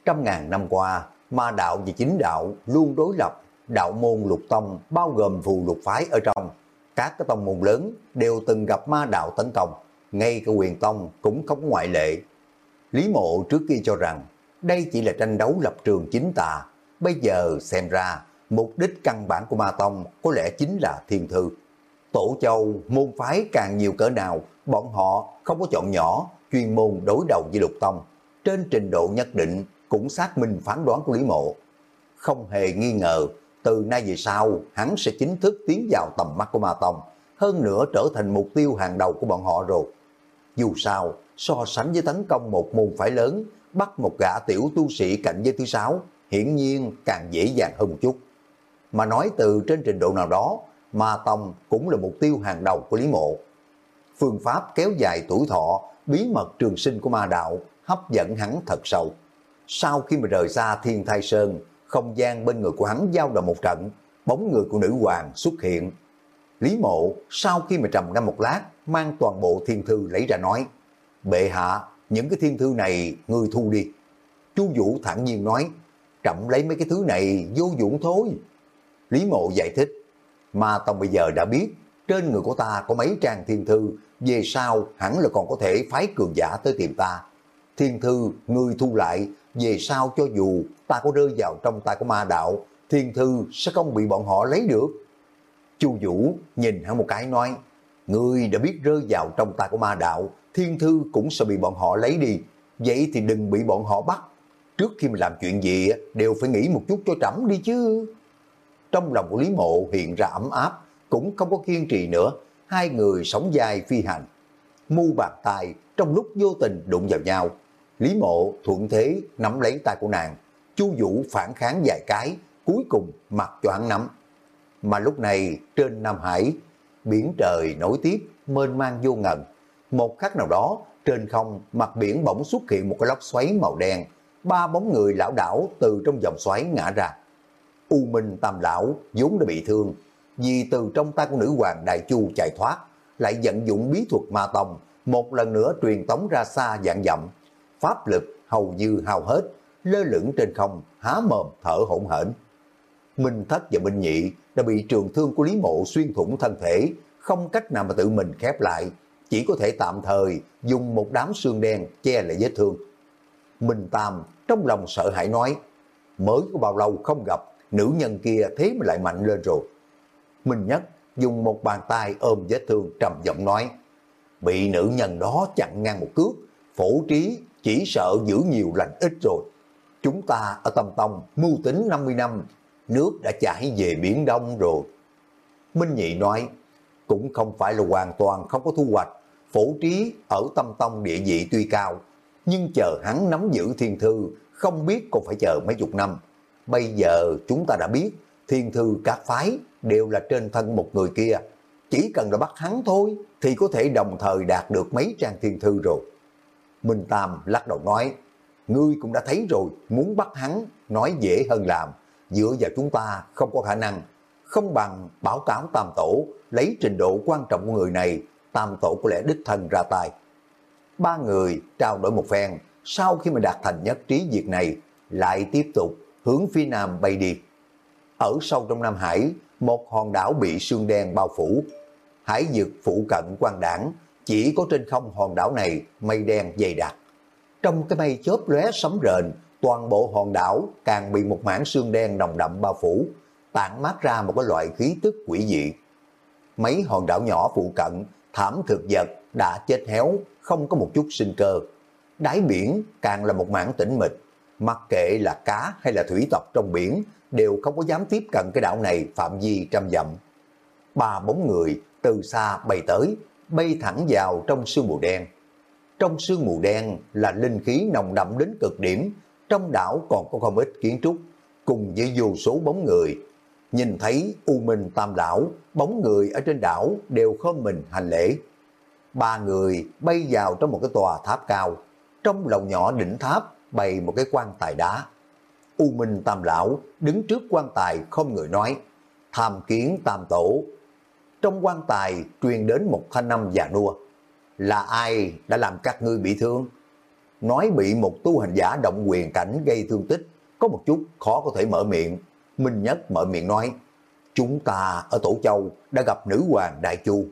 Trăm ngàn năm qua, ma đạo và chính đạo luôn đối lập, đạo môn lục tông bao gồm phù lục phái ở trong. Các cái tông môn lớn đều từng gặp ma đạo tấn công, ngay cả quyền tông cũng không có ngoại lệ. Lý mộ trước kia cho rằng đây chỉ là tranh đấu lập trường chính tà, bây giờ xem ra mục đích căn bản của ma tông có lẽ chính là thiên thư. Tổ châu, môn phái càng nhiều cỡ nào, bọn họ không có chọn nhỏ, chuyên môn đối đầu với lục tông. Trên trình độ nhất định cũng xác minh phán đoán của Lý Mộ. Không hề nghi ngờ, từ nay về sau, hắn sẽ chính thức tiến vào tầm mắt của Ma Tông, hơn nữa trở thành mục tiêu hàng đầu của bọn họ rồi. Dù sao, so sánh với tấn công một môn phái lớn, bắt một gã tiểu tu sĩ cạnh với thứ sáu, hiển nhiên càng dễ dàng hơn một chút. Mà nói từ trên trình độ nào đó, Ma Tông cũng là mục tiêu hàng đầu của Lý Mộ. Phương pháp kéo dài tuổi thọ, bí mật trường sinh của ma đạo hấp dẫn hắn thật sâu. Sau khi mà rời xa Thiên Thai Sơn, không gian bên người của hắn giao động một trận, bóng người của nữ hoàng xuất hiện. Lý mộ sau khi mà trầm ngâm một lát, mang toàn bộ thiên thư lấy ra nói, bệ hạ, những cái thiên thư này ngươi thu đi. Chu Vũ thẳng nhiên nói, trầm lấy mấy cái thứ này vô dụng thôi. Lý mộ giải thích, Ma Tông bây giờ đã biết, trên người của ta có mấy trang thiên thư, về sau hẳn là còn có thể phái cường giả tới tìm ta. Thiên thư, ngươi thu lại, về sau cho dù ta có rơi vào trong tay của ma đạo, thiên thư sẽ không bị bọn họ lấy được. Chu Vũ nhìn hắn một cái nói, ngươi đã biết rơi vào trong tay của ma đạo, thiên thư cũng sẽ bị bọn họ lấy đi, vậy thì đừng bị bọn họ bắt. Trước khi mình làm chuyện gì đều phải nghĩ một chút cho trẫm đi chứ. Trong lòng của Lý Mộ hiện ra ấm áp, cũng không có kiên trì nữa, hai người sống dài phi hành. Mu bàn tay trong lúc vô tình đụng vào nhau, Lý Mộ thuận thế nắm lấy tay của nàng, Chu Vũ phản kháng vài cái, cuối cùng mặc cho hắn nắm. Mà lúc này trên Nam Hải, biển trời nổi tiếp, mênh mang vô ngần. Một khắc nào đó, trên không mặt biển bỗng xuất hiện một cái lốc xoáy màu đen, ba bóng người lão đảo từ trong dòng xoáy ngã ra. U Minh Tam Lão vốn đã bị thương, vì từ trong tay của nữ hoàng Đại Chu chạy thoát, lại vận dụng bí thuật ma tông, một lần nữa truyền tống ra xa dạng dặm, pháp lực hầu như hao hết, lơ lửng trên không, há mồm thở hổn hển. Minh Thất và Minh Nhị đã bị trường thương của Lý Mộ xuyên thủng thân thể, không cách nào mà tự mình khép lại, chỉ có thể tạm thời dùng một đám xương đen che lại vết thương. Minh Tam trong lòng sợ hãi nói, mới có bao lâu không gặp, nữ nhân kia thế mà lại mạnh lên rồi. Minh Nhất dùng một bàn tay ôm vết thương trầm giọng nói, bị nữ nhân đó chặn ngang một cước, phổ trí chỉ sợ giữ nhiều lành ít rồi. Chúng ta ở Tâm Tông mưu tính 50 năm, nước đã chảy về Biển Đông rồi. Minh Nhị nói, cũng không phải là hoàn toàn không có thu hoạch. Phổ trí ở Tâm Tông địa vị tuy cao, nhưng chờ hắn nắm giữ thiên thư, không biết còn phải chờ mấy chục năm. Bây giờ chúng ta đã biết, thiên thư các phái đều là trên thân một người kia. Chỉ cần là bắt hắn thôi, thì có thể đồng thời đạt được mấy trang thiên thư rồi. Minh Tam lắc đầu nói, ngươi cũng đã thấy rồi, muốn bắt hắn, nói dễ hơn làm, dựa vào chúng ta không có khả năng, không bằng báo cáo Tam Tổ, lấy trình độ quan trọng của người này, Tam Tổ có lẽ đích thân ra tay. Ba người trao đổi một phen, sau khi mà đạt thành nhất trí việc này, lại tiếp tục hướng phía nam bay đi. Ở sâu trong Nam Hải, một hòn đảo bị sương đen bao phủ. Hải dực phụ cận quan đảng, chỉ có trên không hòn đảo này mây đen dày đặc. Trong cái mây chớp lóe sấm rền, toàn bộ hòn đảo càng bị một mảng sương đen nồng đậm bao phủ, tản mát ra một cái loại khí tức quỷ dị. Mấy hòn đảo nhỏ phụ cận, thảm thực vật đã chết héo, không có một chút sinh cơ. Đáy biển càng là một mảng tĩnh mịch, mặc kệ là cá hay là thủy tộc trong biển đều không có dám tiếp cận cái đảo này phạm vi trăm dặm. Ba bóng người từ xa bay tới, bay thẳng vào trong sương mù đen. Trong sương mù đen là linh khí nồng đậm đến cực điểm, trong đảo còn có không ít kiến trúc, cùng với vô số bóng người. Nhìn thấy U Minh Tam Đảo, bóng người ở trên đảo đều khom mình hành lễ. Ba người bay vào trong một cái tòa tháp cao, trong lầu nhỏ đỉnh tháp bày một cái quan tài đá. U Minh Tam Lão đứng trước quan tài không người nói, tham kiến Tam Tổ, trong quan tài truyền đến một thanh âm già nua. Là ai đã làm các ngươi bị thương? nói bị một tu hành giả động quyền cảnh gây thương tích, có một chút khó có thể mở miệng. Minh Nhất mở miệng nói, chúng ta ở Tổ Châu đã gặp nữ hoàng Đại Chu,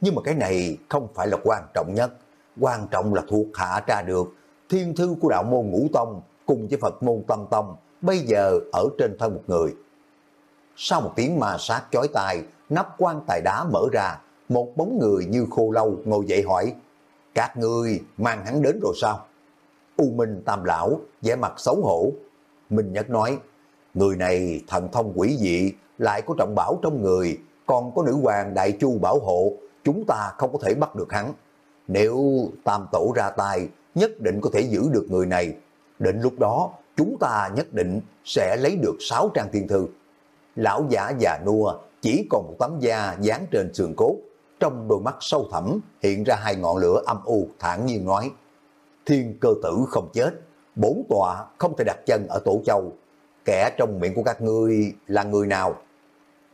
nhưng mà cái này không phải là quan trọng nhất, quan trọng là thuộc hạ tra được thiên thư của đạo môn ngũ tông cùng với Phật môn tâm tông bây giờ ở trên thân một người. Sau một tiếng ma sát chói tai, nắp quan tài đá mở ra, một bóng người như khô lâu ngồi dậy hỏi, các người mang hắn đến rồi sao? U Minh Tam Lão vẻ mặt xấu hổ. Minh Nhất nói, người này thần thông quỷ dị, lại có trọng bảo trong người, còn có nữ hoàng Đại Chu bảo hộ, chúng ta không có thể bắt được hắn. Nếu Tam Tổ ra tay, nhất định có thể giữ được người này. Đến lúc đó, chúng ta nhất định sẽ lấy được 6 trang thiên thư. Lão giả già nua chỉ còn một tấm da dán trên sườn cốt, trong đôi mắt sâu thẳm hiện ra hai ngọn lửa âm u thản nhiên nói thiên cơ tử không chết, bốn tọa không thể đặt chân ở tổ châu, kẻ trong miệng của các ngươi là người nào?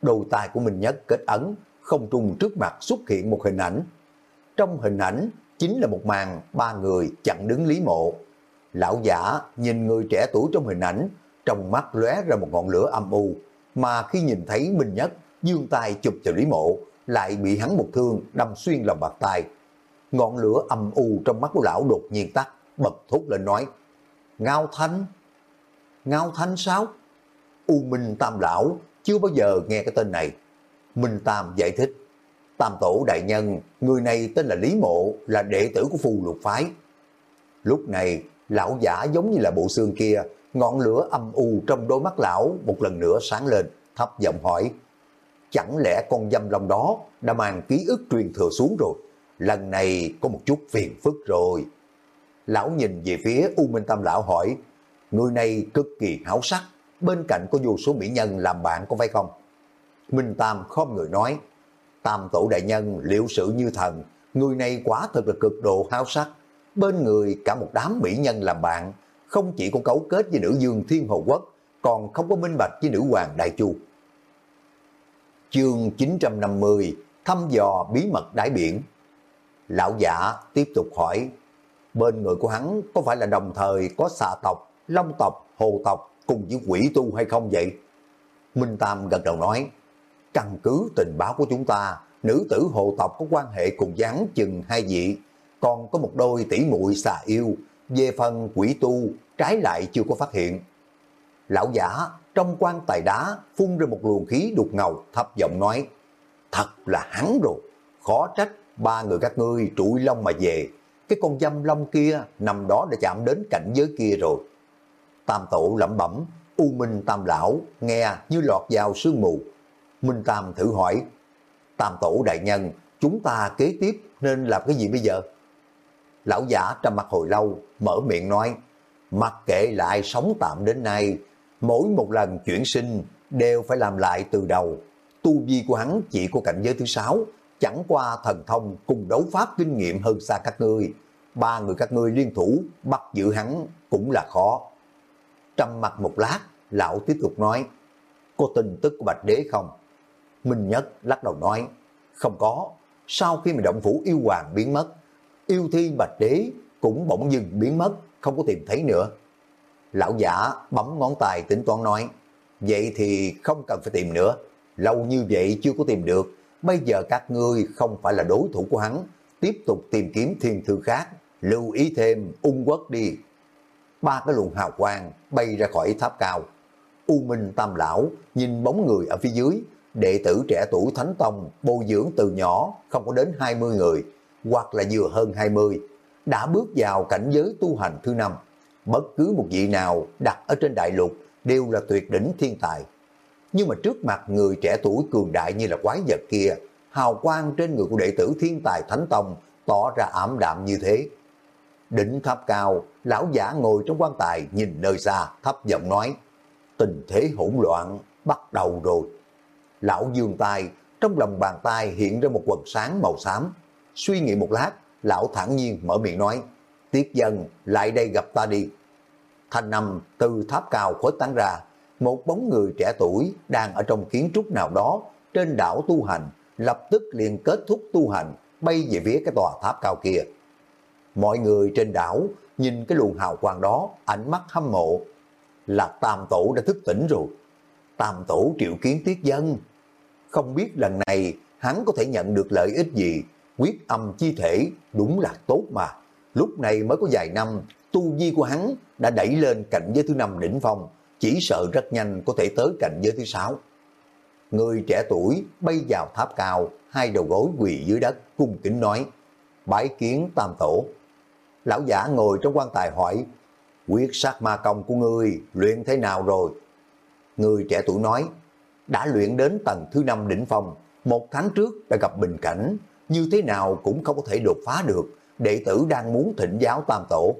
đầu tay của mình nhất kết ấn, không trung trước mặt xuất hiện một hình ảnh. Trong hình ảnh chính là một màn ba người chặn đứng Lý Mộ. Lão giả nhìn người trẻ tuổi trong hình ảnh, trong mắt lóe ra một ngọn lửa âm u, mà khi nhìn thấy Minh Nhất dương tay chụp cho Lý Mộ, lại bị hắn một thương đâm xuyên lòng bạc tay. Ngọn lửa âm u trong mắt của lão đột nhiên tắt, bật thốt lên nói, Ngao Thanh? Ngao Thanh sao? U Minh Tam Lão chưa bao giờ nghe cái tên này. Minh Tam giải thích, Tam Tổ Đại Nhân, người này tên là Lý Mộ, là đệ tử của phù lục phái. Lúc này, lão giả giống như là bộ xương kia, ngọn lửa âm u trong đôi mắt lão một lần nữa sáng lên, thấp giọng hỏi, chẳng lẽ con dâm lòng đó đã mang ký ức truyền thừa xuống rồi? Lần này có một chút phiền phức rồi. Lão nhìn về phía U Minh Tam Lão hỏi, người này cực kỳ háo sắc, bên cạnh có vô số mỹ nhân làm bạn có phải không? Minh Tam không người nói, Tam Tổ Đại Nhân liệu sự như thần, người này quá thật là cực độ háo sắc, bên người cả một đám mỹ nhân làm bạn, không chỉ có cấu kết với nữ dương Thiên Hồ Quốc, còn không có minh bạch với nữ hoàng Đại Chu. Chương 950 Thăm dò bí mật đại biển Lão giả tiếp tục hỏi, bên người của hắn có phải là đồng thời có xà tộc, long tộc, hồ tộc cùng với quỷ tu hay không vậy? Minh Tam gật đầu nói, căn cứ tình báo của chúng ta, nữ tử hồ tộc có quan hệ cùng gián chừng hai vị, còn có một đôi tỷ muội xà yêu, về phần quỷ tu, trái lại chưa có phát hiện. Lão giả trong quan tài đá phun ra một luồng khí đục ngầu thấp giọng nói, thật là hắn rồi, khó trách ba người các ngươi trụi lông mà về, cái con dâm long kia nằm đó đã chạm đến cảnh giới kia rồi. Tam tổ lẩm bẩm, U Minh Tam Lão nghe như lọt vào sương mù. Minh Tam thử hỏi, Tam tổ đại nhân, chúng ta kế tiếp nên làm cái gì bây giờ? Lão giả trầm mặt hồi lâu, mở miệng nói, mặc kệ lại sống tạm đến nay, mỗi một lần chuyển sinh đều phải làm lại từ đầu. Tu vi của hắn chỉ có cảnh giới thứ sáu, chẳng qua thần thông cùng đấu pháp kinh nghiệm hơn xa các ngươi. Ba người các ngươi liên thủ bắt giữ hắn cũng là khó. Trầm mặt một lát, lão tiếp tục nói, có tin tức của Bạch Đế không? Minh Nhất lắc đầu nói, không có. Sau khi mà động phủ yêu hoàng biến mất, yêu thi Bạch Đế cũng bỗng dừng biến mất, không có tìm thấy nữa. Lão giả bấm ngón tay tính toán nói, vậy thì không cần phải tìm nữa. Lâu như vậy chưa có tìm được, bây giờ các ngươi không phải là đối thủ của hắn, tiếp tục tìm kiếm thiên thư khác, lưu ý thêm ung quốc đi. Ba cái luồng hào quang bay ra khỏi tháp cao. U Minh Tam Lão nhìn bóng người ở phía dưới, đệ tử trẻ tuổi Thánh Tông bồi dưỡng từ nhỏ không có đến 20 người, hoặc là vừa hơn 20, đã bước vào cảnh giới tu hành thứ năm. Bất cứ một vị nào đặt ở trên đại lục đều là tuyệt đỉnh thiên tài nhưng mà trước mặt người trẻ tuổi cường đại như là quái vật kia, hào quang trên người của đệ tử thiên tài Thánh Tông tỏ ra ảm đạm như thế. Đỉnh tháp cao, lão giả ngồi trong quan tài nhìn nơi xa, thấp giọng nói, tình thế hỗn loạn, bắt đầu rồi. Lão dương tay, trong lòng bàn tay hiện ra một quần sáng màu xám. Suy nghĩ một lát, lão thản nhiên mở miệng nói, Tiết dân, lại đây gặp ta đi. Thanh nằm từ tháp cao khuếch tán ra, một bóng người trẻ tuổi đang ở trong kiến trúc nào đó trên đảo tu hành, lập tức liền kết thúc tu hành, bay về phía cái tòa tháp cao kia. Mọi người trên đảo nhìn cái luồng hào quang đó, ánh mắt hâm mộ. Là tam tổ đã thức tỉnh rồi. Tam tổ triệu kiến tiết dân. Không biết lần này hắn có thể nhận được lợi ích gì, quyết âm chi thể đúng là tốt mà. Lúc này mới có vài năm, tu vi của hắn đã đẩy lên cảnh giới thứ năm đỉnh phong, chỉ sợ rất nhanh có thể tới cảnh giới thứ sáu. Người trẻ tuổi bay vào tháp cao, hai đầu gối quỳ dưới đất, cung kính nói, bái kiến tam tổ. Lão giả ngồi trong quan tài hỏi, quyết sát ma công của ngươi luyện thế nào rồi? Người trẻ tuổi nói, đã luyện đến tầng thứ năm đỉnh phong, một tháng trước đã gặp bình cảnh, như thế nào cũng không có thể đột phá được, đệ tử đang muốn thịnh giáo tam tổ.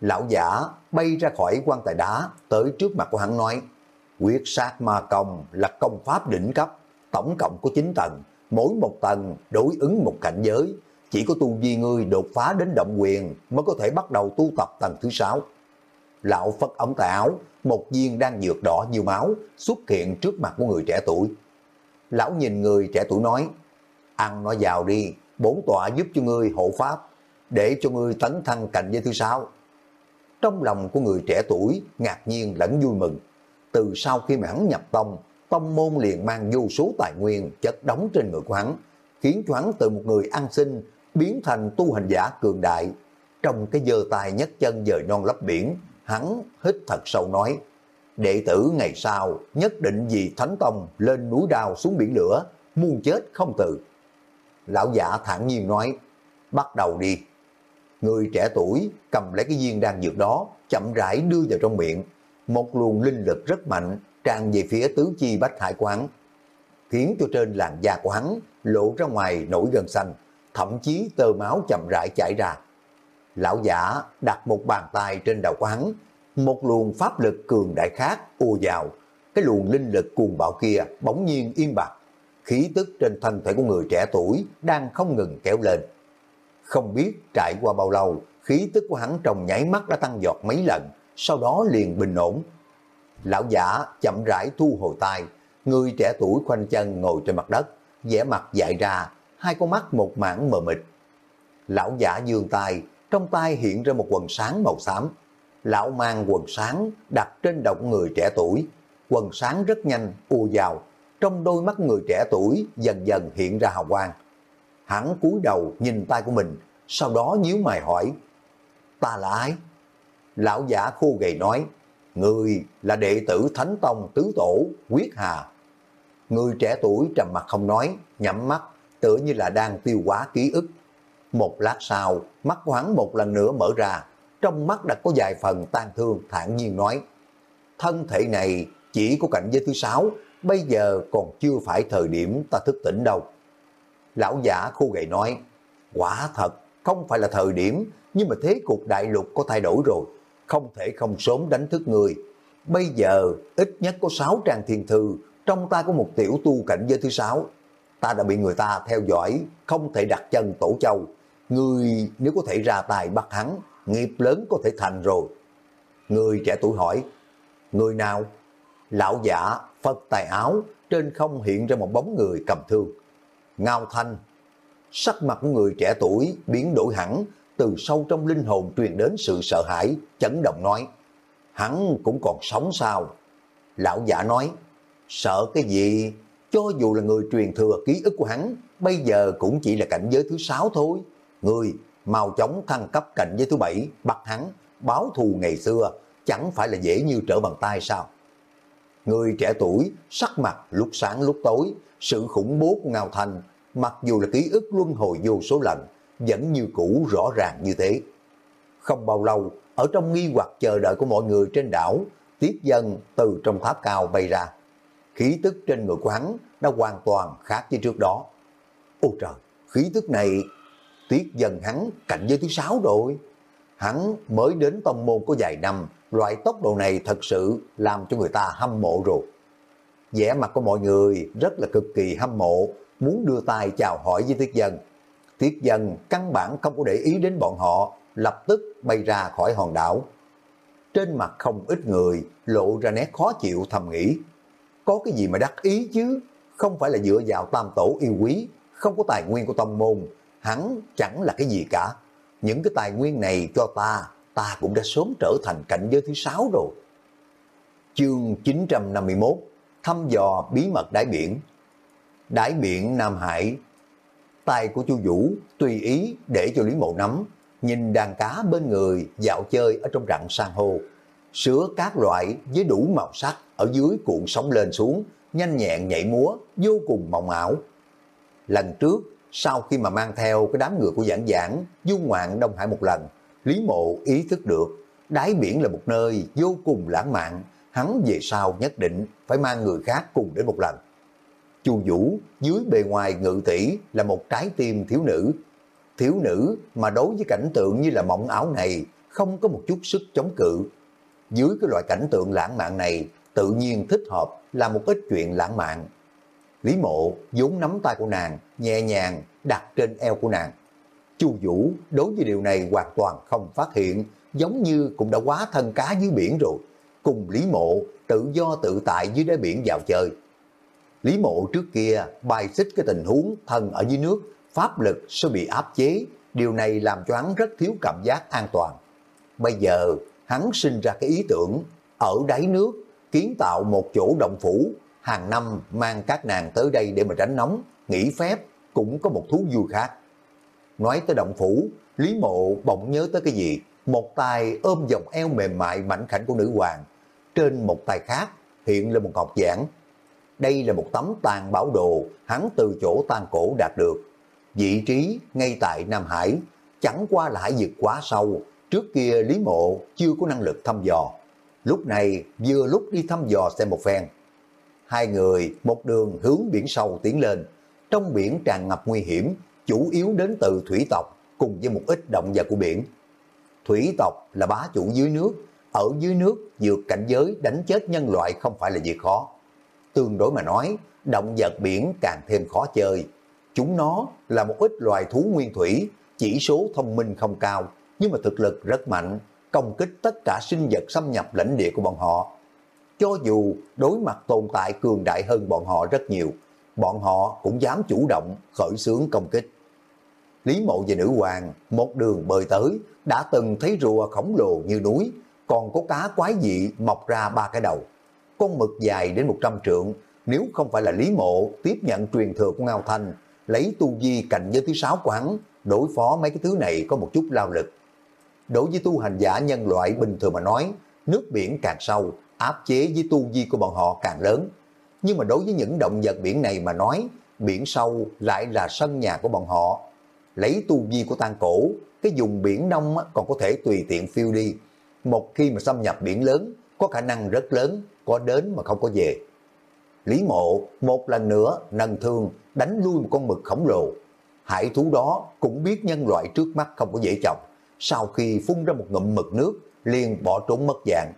Lão giả bay ra khỏi quan tài đá, tới trước mặt của hắn nói, quyết sát ma công là công pháp đỉnh cấp, tổng cộng có 9 tầng, mỗi một tầng đối ứng một cảnh giới, chỉ có tu vi ngươi đột phá đến động quyền mới có thể bắt đầu tu tập tầng thứ sáu. Lão phật ống tay áo, một viên đang dược đỏ như máu xuất hiện trước mặt của người trẻ tuổi. Lão nhìn người trẻ tuổi nói, ăn nó vào đi, bốn tọa giúp cho ngươi hộ pháp, để cho ngươi tấn thăng cạnh giới thứ sáu. Trong lòng của người trẻ tuổi ngạc nhiên lẫn vui mừng. Từ sau khi mà hắn nhập tông, tông môn liền mang vô số tài nguyên chất đóng trên người của hắn, khiến cho hắn từ một người ăn sinh biến thành tu hành giả cường đại. Trong cái giơ tài nhất chân dời non lấp biển, hắn hít thật sâu nói, đệ tử ngày sau nhất định vì Thánh Tông lên núi đao xuống biển lửa, muôn chết không từ. Lão giả thản nhiên nói, bắt đầu đi. Người trẻ tuổi cầm lấy cái viên đan dược đó, chậm rãi đưa vào trong miệng. Một luồng linh lực rất mạnh tràn về phía tứ chi bách hải quán, khiến cho trên làn da của hắn lộ ra ngoài nổi gần xanh, thậm chí tơ máu chậm rãi chảy ra. Lão giả đặt một bàn tay trên đầu của hắn, một luồng pháp lực cường đại khác ùa vào, cái luồng linh lực cuồng bạo kia bỗng nhiên yên bặt, khí tức trên thân thể của người trẻ tuổi đang không ngừng kéo lên. Không biết trải qua bao lâu, khí tức của hắn trong nháy mắt đã tăng giọt mấy lần, sau đó liền bình ổn. Lão giả chậm rãi thu hồi tay, người trẻ tuổi khoanh chân ngồi trên mặt đất, vẻ mặt dại ra, hai con mắt một mảng mờ mịt. Lão giả dương tay, trong tay hiện ra một quần sáng màu xám. Lão mang quần sáng đặt trên đầu người trẻ tuổi, quần sáng rất nhanh ùa vào, trong đôi mắt người trẻ tuổi dần dần hiện ra hào quang. Hắn cúi đầu nhìn tay của mình, sau đó nhíu mày hỏi, ta là ai? Lão giả khô gầy nói, người là đệ tử Thánh Tông Tứ Tổ, Quyết Hà. Người trẻ tuổi trầm mặt không nói, nhắm mắt, tựa như là đang tiêu hóa ký ức. Một lát sau, mắt của hắn một lần nữa mở ra, trong mắt đã có vài phần tan thương thản nhiên nói, thân thể này chỉ có cảnh giới thứ sáu, bây giờ còn chưa phải thời điểm ta thức tỉnh đâu. Lão giả khu gậy nói, quả thật không phải là thời điểm, nhưng mà thế cục đại lục có thay đổi rồi, không thể không sớm đánh thức người. Bây giờ ít nhất có 6 trang thiên thư, trong tay có một tiểu tu cảnh giới thứ sáu. Ta đã bị người ta theo dõi, không thể đặt chân tổ châu. Người nếu có thể ra tài bắt hắn, nghiệp lớn có thể thành rồi. Người trẻ tuổi hỏi, người nào? Lão giả phật tài áo, trên không hiện ra một bóng người cầm thương. Ngao thanh, sắc mặt của người trẻ tuổi biến đổi hẳn, từ sâu trong linh hồn truyền đến sự sợ hãi, chấn động nói, hắn cũng còn sống sao? Lão giả nói, sợ cái gì? Cho dù là người truyền thừa ký ức của hắn, bây giờ cũng chỉ là cảnh giới thứ sáu thôi. Người mau chóng thăng cấp cảnh giới thứ bảy, bắt hắn, báo thù ngày xưa, chẳng phải là dễ như trở bàn tay sao? Người trẻ tuổi, sắc mặt lúc sáng lúc tối, sự khủng bố của Ngao Thành, mặc dù là ký ức luân hồi vô số lần, vẫn như cũ rõ ràng như thế. Không bao lâu, ở trong nghi hoặc chờ đợi của mọi người trên đảo, Tiết Dân từ trong tháp cao bay ra. Khí tức trên người của hắn đã hoàn toàn khác với trước đó. Ôi trời, khí tức này, Tiết dần hắn cạnh giới thứ sáu rồi. Hắn mới đến tông môn có vài năm, loại tốc độ này thật sự làm cho người ta hâm mộ rồi. vẻ mặt của mọi người rất là cực kỳ hâm mộ, muốn đưa tay chào hỏi với Tiết Dân. Tiết Dân căn bản không có để ý đến bọn họ, lập tức bay ra khỏi hòn đảo. Trên mặt không ít người lộ ra nét khó chịu thầm nghĩ. Có cái gì mà đắc ý chứ, không phải là dựa vào tam tổ yêu quý, không có tài nguyên của tông môn, hắn chẳng là cái gì cả. Những cái tài nguyên này cho ta, ta cũng đã sớm trở thành cảnh giới thứ sáu rồi. Chương 951 Thăm dò bí mật đáy biển Đáy biển Nam Hải Tay của chu Vũ tùy ý để cho Lý Mộ nắm, nhìn đàn cá bên người dạo chơi ở trong rặng san hô. Sứa các loại với đủ màu sắc ở dưới cuộn sóng lên xuống, nhanh nhẹn nhảy múa, vô cùng mộng ảo. Lần trước, sau khi mà mang theo cái đám người của giảng giảng, du ngoạn Đông Hải một lần, Lý Mộ ý thức được, đáy biển là một nơi vô cùng lãng mạn, hắn về sau nhất định phải mang người khác cùng đến một lần. Chu Vũ dưới bề ngoài ngự tỷ là một trái tim thiếu nữ. Thiếu nữ mà đối với cảnh tượng như là mộng ảo này không có một chút sức chống cự. Dưới cái loại cảnh tượng lãng mạn này tự nhiên thích hợp là một ít chuyện lãng mạn. Lý mộ vốn nắm tay của nàng, nhẹ nhàng đặt trên eo của nàng. Chu Vũ đối với điều này hoàn toàn không phát hiện, giống như cũng đã quá thân cá dưới biển rồi. Cùng Lý mộ tự do tự tại dưới đáy biển vào chơi. Lý mộ trước kia bài xích cái tình huống thân ở dưới nước, pháp lực sẽ bị áp chế, điều này làm cho hắn rất thiếu cảm giác an toàn. Bây giờ, hắn sinh ra cái ý tưởng, ở đáy nước, kiến tạo một chỗ động phủ, hàng năm mang các nàng tới đây để mà tránh nóng, nghỉ phép, cũng có một thú vui khác. Nói tới động phủ, Lý mộ bỗng nhớ tới cái gì, một tay ôm vòng eo mềm mại mảnh khảnh của nữ hoàng, trên một tay khác hiện lên một ngọc giảng đây là một tấm tàn bảo đồ hắn từ chỗ tan cổ đạt được. Vị trí ngay tại Nam Hải, chẳng qua là hải vực quá sâu, trước kia Lý Mộ chưa có năng lực thăm dò. Lúc này vừa lúc đi thăm dò xem một phen. Hai người một đường hướng biển sâu tiến lên, trong biển tràn ngập nguy hiểm, chủ yếu đến từ thủy tộc cùng với một ít động vật của biển. Thủy tộc là bá chủ dưới nước, ở dưới nước vượt cảnh giới đánh chết nhân loại không phải là việc khó tương đối mà nói, động vật biển càng thêm khó chơi. Chúng nó là một ít loài thú nguyên thủy, chỉ số thông minh không cao, nhưng mà thực lực rất mạnh, công kích tất cả sinh vật xâm nhập lãnh địa của bọn họ. Cho dù đối mặt tồn tại cường đại hơn bọn họ rất nhiều, bọn họ cũng dám chủ động khởi xướng công kích. Lý mộ và nữ hoàng một đường bơi tới, đã từng thấy rùa khổng lồ như núi, còn có cá quái dị mọc ra ba cái đầu con mực dài đến 100 trượng, nếu không phải là Lý Mộ tiếp nhận truyền thừa của Ngao Thanh, lấy tu vi cạnh giới thứ sáu của hắn, đối phó mấy cái thứ này có một chút lao lực. Đối với tu hành giả nhân loại bình thường mà nói, nước biển càng sâu, áp chế với tu vi của bọn họ càng lớn. Nhưng mà đối với những động vật biển này mà nói, biển sâu lại là sân nhà của bọn họ. Lấy tu vi của tan cổ, cái vùng biển nông còn có thể tùy tiện phiêu đi. Một khi mà xâm nhập biển lớn, có khả năng rất lớn có đến mà không có về. Lý mộ một lần nữa nâng thương đánh lui một con mực khổng lồ. Hải thú đó cũng biết nhân loại trước mắt không có dễ chồng. Sau khi phun ra một ngụm mực nước, liền bỏ trốn mất dạng.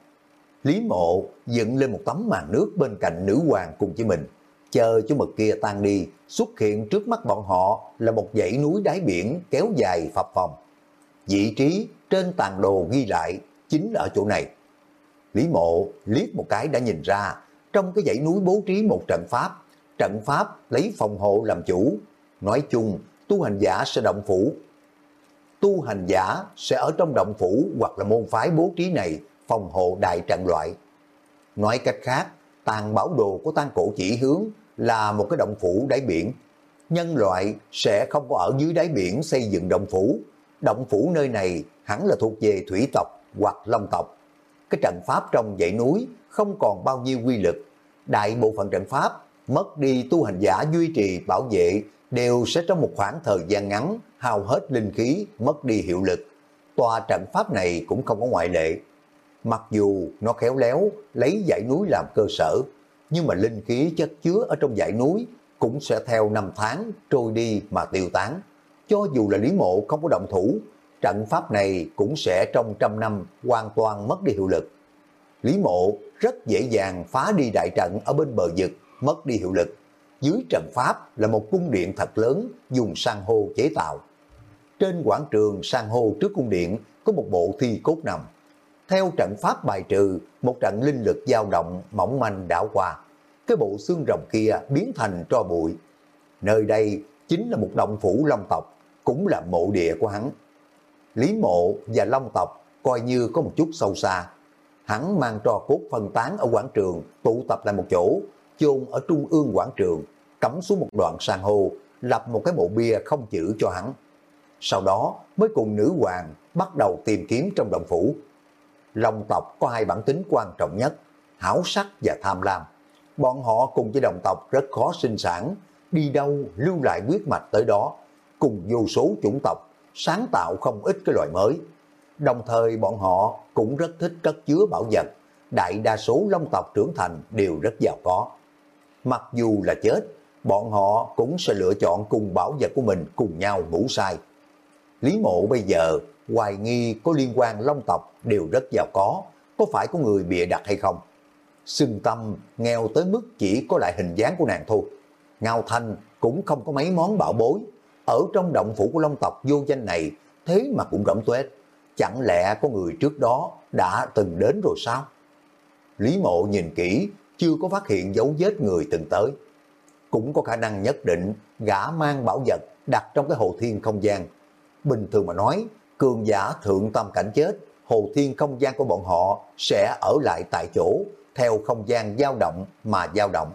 Lý mộ dựng lên một tấm màn nước bên cạnh nữ hoàng cùng với mình. Chờ cho mực kia tan đi, xuất hiện trước mắt bọn họ là một dãy núi đáy biển kéo dài phập phòng. Vị trí trên tàn đồ ghi lại chính ở chỗ này. Lý mộ liếc một cái đã nhìn ra, trong cái dãy núi bố trí một trận pháp, trận pháp lấy phòng hộ làm chủ. Nói chung, tu hành giả sẽ động phủ. Tu hành giả sẽ ở trong động phủ hoặc là môn phái bố trí này phòng hộ đại trận loại. Nói cách khác, tàn bảo đồ của tan cổ chỉ hướng là một cái động phủ đáy biển. Nhân loại sẽ không có ở dưới đáy biển xây dựng động phủ. Động phủ nơi này hẳn là thuộc về thủy tộc hoặc long tộc cái trận pháp trong dãy núi không còn bao nhiêu quy lực. Đại bộ phận trận pháp mất đi tu hành giả duy trì bảo vệ đều sẽ trong một khoảng thời gian ngắn hao hết linh khí, mất đi hiệu lực. Tòa trận pháp này cũng không có ngoại lệ. Mặc dù nó khéo léo lấy dãy núi làm cơ sở, nhưng mà linh khí chất chứa ở trong dãy núi cũng sẽ theo năm tháng trôi đi mà tiêu tán. Cho dù là Lý Mộ không có động thủ, trận pháp này cũng sẽ trong trăm năm hoàn toàn mất đi hiệu lực. Lý mộ rất dễ dàng phá đi đại trận ở bên bờ vực, mất đi hiệu lực. Dưới trận pháp là một cung điện thật lớn dùng san hô chế tạo. Trên quảng trường san hô trước cung điện có một bộ thi cốt nằm. Theo trận pháp bài trừ, một trận linh lực dao động mỏng manh đảo qua. Cái bộ xương rồng kia biến thành tro bụi. Nơi đây chính là một động phủ long tộc, cũng là mộ địa của hắn. Lý Mộ và Long tộc coi như có một chút sâu xa. Hắn mang trò cốt phân tán ở quảng trường, tụ tập lại một chỗ, chôn ở trung ương quảng trường, cắm xuống một đoạn san hô, lập một cái mộ bia không chữ cho hắn. Sau đó mới cùng nữ hoàng bắt đầu tìm kiếm trong động phủ. Long tộc có hai bản tính quan trọng nhất, hảo sắc và tham lam. Bọn họ cùng với đồng tộc rất khó sinh sản, đi đâu lưu lại quyết mạch tới đó, cùng vô số chủng tộc, sáng tạo không ít cái loại mới. Đồng thời bọn họ cũng rất thích cất chứa bảo vật, đại đa số long tộc trưởng thành đều rất giàu có. Mặc dù là chết, bọn họ cũng sẽ lựa chọn cùng bảo vật của mình cùng nhau ngủ sai. Lý mộ bây giờ hoài nghi có liên quan long tộc đều rất giàu có, có phải có người bịa đặt hay không? Sưng tâm nghèo tới mức chỉ có lại hình dáng của nàng thôi. Ngao Thanh cũng không có mấy món bảo bối. Ở trong động phủ của Long tộc vô danh này, thế mà cũng rỗng tuếch. Chẳng lẽ có người trước đó đã từng đến rồi sao? Lý mộ nhìn kỹ, chưa có phát hiện dấu vết người từng tới. Cũng có khả năng nhất định gã mang bảo vật đặt trong cái hồ thiên không gian. Bình thường mà nói, cường giả thượng tâm cảnh chết, hồ thiên không gian của bọn họ sẽ ở lại tại chỗ, theo không gian dao động mà dao động.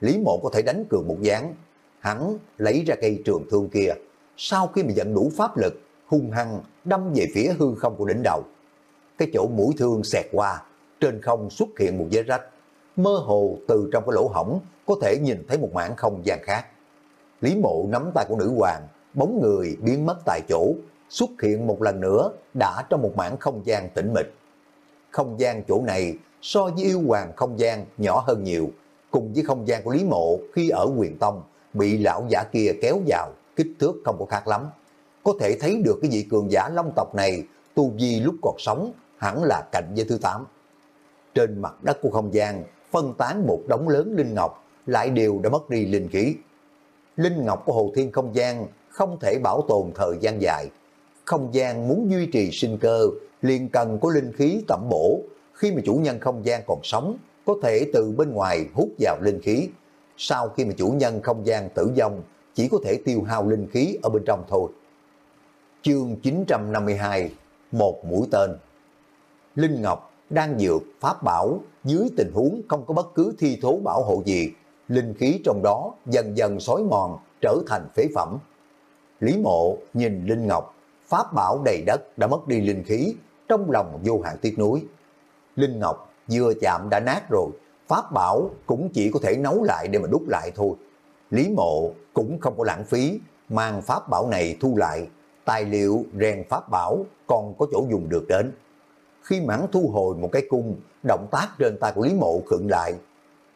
Lý mộ có thể đánh cường một gián hắn lấy ra cây trường thương kia, sau khi mà dẫn đủ pháp lực, hung hăng đâm về phía hư không của đỉnh đầu. Cái chỗ mũi thương xẹt qua, trên không xuất hiện một vết rách, mơ hồ từ trong cái lỗ hổng có thể nhìn thấy một mảng không gian khác. Lý mộ nắm tay của nữ hoàng, bóng người biến mất tại chỗ, xuất hiện một lần nữa đã trong một mảng không gian tĩnh mịch. Không gian chỗ này so với yêu hoàng không gian nhỏ hơn nhiều, cùng với không gian của Lý Mộ khi ở quyền tông bị lão giả kia kéo vào, kích thước không có khác lắm. Có thể thấy được cái vị cường giả long tộc này tu vi lúc còn sống hẳn là cạnh giới thứ 8. Trên mặt đất của không gian phân tán một đống lớn linh ngọc lại đều đã mất đi linh khí. Linh ngọc của Hồ Thiên không gian không thể bảo tồn thời gian dài. Không gian muốn duy trì sinh cơ liền cần có linh khí tẩm bổ. Khi mà chủ nhân không gian còn sống có thể từ bên ngoài hút vào linh khí. Sau khi mà chủ nhân không gian tử vong, chỉ có thể tiêu hao linh khí ở bên trong thôi. Chương 952 Một mũi tên Linh Ngọc đang dược pháp bảo dưới tình huống không có bất cứ thi thố bảo hộ gì. Linh khí trong đó dần dần xói mòn trở thành phế phẩm. Lý mộ nhìn Linh Ngọc, pháp bảo đầy đất đã mất đi linh khí, trong lòng vô hạn tiếc nuối. Linh Ngọc vừa chạm đã nát rồi, pháp bảo cũng chỉ có thể nấu lại để mà đúc lại thôi. Lý mộ cũng không có lãng phí, mang pháp bảo này thu lại, tài liệu rèn pháp bảo còn có chỗ dùng được đến. Khi mãn thu hồi một cái cung, động tác trên tay của Lý mộ khựng lại.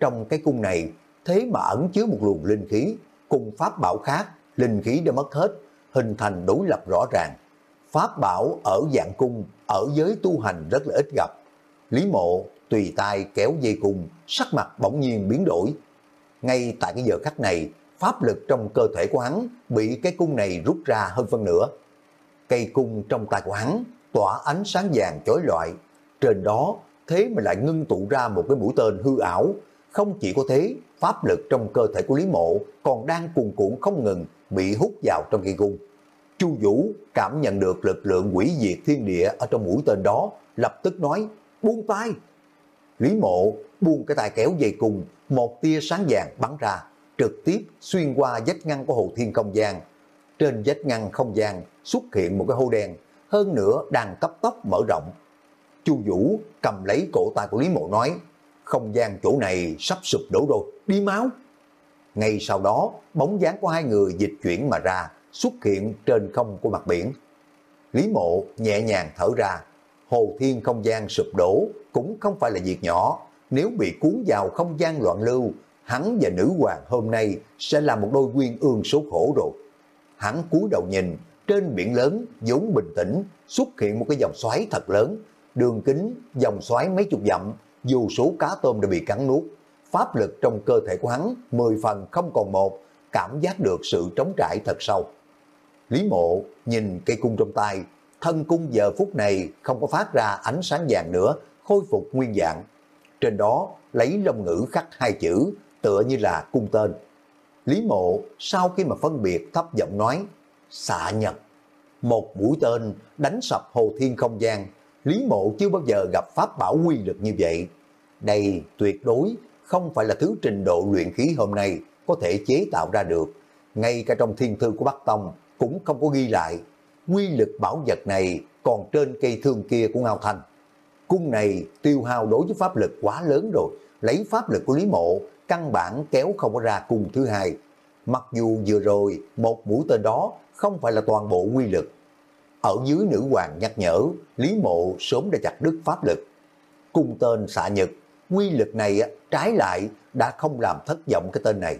Trong cái cung này, thế mà ẩn chứa một luồng linh khí, cùng pháp bảo khác, linh khí đã mất hết, hình thành đối lập rõ ràng. Pháp bảo ở dạng cung, ở giới tu hành rất là ít gặp. Lý mộ tùy tay kéo dây cung, sắc mặt bỗng nhiên biến đổi. Ngay tại cái giờ khắc này, pháp lực trong cơ thể của hắn bị cái cung này rút ra hơn phân nửa. Cây cung trong tay của hắn tỏa ánh sáng vàng chói lọi, trên đó thế mà lại ngưng tụ ra một cái mũi tên hư ảo. Không chỉ có thế, pháp lực trong cơ thể của Lý Mộ còn đang cuồn cuộn không ngừng bị hút vào trong cây cung. Chu Vũ cảm nhận được lực lượng quỷ diệt thiên địa ở trong mũi tên đó, lập tức nói, buông tay, Lý mộ buông cái tay kéo dây cùng, một tia sáng vàng bắn ra, trực tiếp xuyên qua vách ngăn của hồ thiên không gian. Trên vách ngăn không gian xuất hiện một cái hô đen, hơn nữa đang cấp tốc mở rộng. Chu Vũ cầm lấy cổ tay của Lý Mộ nói, không gian chỗ này sắp sụp đổ rồi, đi máu. Ngay sau đó, bóng dáng của hai người dịch chuyển mà ra, xuất hiện trên không của mặt biển. Lý Mộ nhẹ nhàng thở ra, hồ thiên không gian sụp đổ cũng không phải là việc nhỏ. Nếu bị cuốn vào không gian loạn lưu, hắn và nữ hoàng hôm nay sẽ là một đôi quyên ương số khổ rồi. Hắn cúi đầu nhìn, trên biển lớn vốn bình tĩnh xuất hiện một cái dòng xoáy thật lớn, đường kính dòng xoáy mấy chục dặm, dù số cá tôm đã bị cắn nuốt. Pháp lực trong cơ thể của hắn 10 phần không còn một, cảm giác được sự trống trải thật sâu. Lý mộ nhìn cây cung trong tay, thân cung giờ phút này không có phát ra ánh sáng vàng nữa, khôi phục nguyên dạng. Trên đó lấy lông ngữ khắc hai chữ, tựa như là cung tên. Lý mộ sau khi mà phân biệt thấp giọng nói, xạ nhật. Một mũi tên đánh sập hồ thiên không gian, Lý Mộ chưa bao giờ gặp pháp bảo quy lực như vậy. Đây tuyệt đối không phải là thứ trình độ luyện khí hôm nay có thể chế tạo ra được. Ngay cả trong thiên thư của Bắc Tông cũng không có ghi lại. Quy lực bảo vật này còn trên cây thương kia của Ngao Thanh. Cung này tiêu hao đối với pháp lực quá lớn rồi, lấy pháp lực của Lý Mộ, căn bản kéo không có ra cung thứ hai. Mặc dù vừa rồi, một mũi tên đó không phải là toàn bộ quy lực. Ở dưới nữ hoàng nhắc nhở, Lý Mộ sớm đã chặt đứt pháp lực. Cung tên xạ nhật, quy lực này trái lại đã không làm thất vọng cái tên này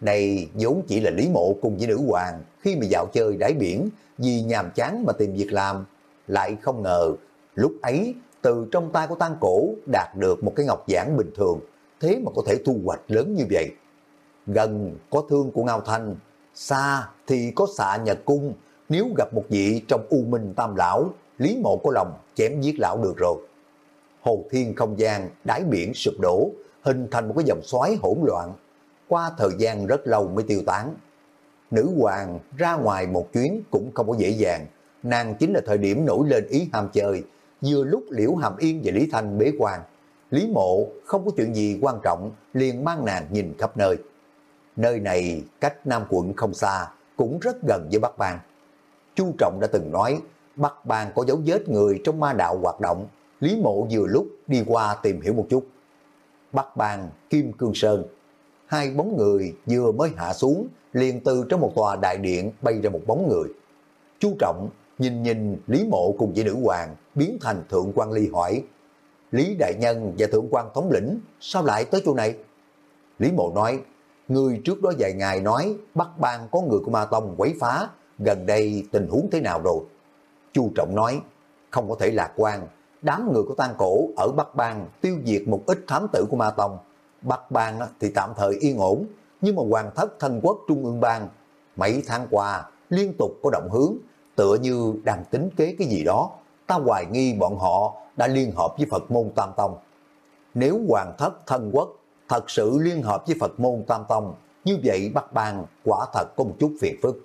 này vốn chỉ là Lý Mộ cùng với nữ hoàng khi mà dạo chơi đáy biển vì nhàm chán mà tìm việc làm. Lại không ngờ, lúc ấy từ trong tay của tan cổ đạt được một cái ngọc giản bình thường, thế mà có thể thu hoạch lớn như vậy. Gần có thương của Ngao Thanh, xa thì có xạ nhật cung, nếu gặp một vị trong U Minh Tam Lão, Lý Mộ có lòng chém giết lão được rồi. Hồ thiên không gian, đáy biển sụp đổ, hình thành một cái dòng xoáy hỗn loạn. Qua thời gian rất lâu mới tiêu tán. Nữ hoàng ra ngoài một chuyến cũng không có dễ dàng. Nàng chính là thời điểm nổi lên ý ham chơi, vừa lúc Liễu Hàm Yên và Lý Thanh bế quan. Lý Mộ không có chuyện gì quan trọng, liền mang nàng nhìn khắp nơi. Nơi này cách Nam quận không xa, cũng rất gần với Bắc Bang. Chu Trọng đã từng nói, Bắc Bang có dấu vết người trong ma đạo hoạt động, Lý Mộ vừa lúc đi qua tìm hiểu một chút. Bắc Bang, Kim Cương Sơn, hai bóng người vừa mới hạ xuống, liền từ trong một tòa đại điện bay ra một bóng người. Chu Trọng nhìn nhìn Lý Mộ cùng với nữ hoàng biến thành Thượng quan Ly hỏi, Lý Đại Nhân và Thượng quan Thống lĩnh sao lại tới chỗ này? Lý Mộ nói, người trước đó vài ngày nói Bắc Bang có người của Ma Tông quấy phá, gần đây tình huống thế nào rồi? Chu Trọng nói, không có thể lạc quan, đám người của Tan Cổ ở Bắc Bang tiêu diệt một ít thám tử của Ma Tông. Bắc Bang thì tạm thời yên ổn, nhưng mà Hoàng thất thân quốc Trung ương bang mấy tháng qua liên tục có động hướng, tựa như đang tính kế cái gì đó. Ta hoài nghi bọn họ đã liên hợp với Phật môn Tam Tông. Nếu Hoàng thất thân quốc thật sự liên hợp với Phật môn Tam Tông, như vậy Bắc Bang quả thật có một chút phiền phức.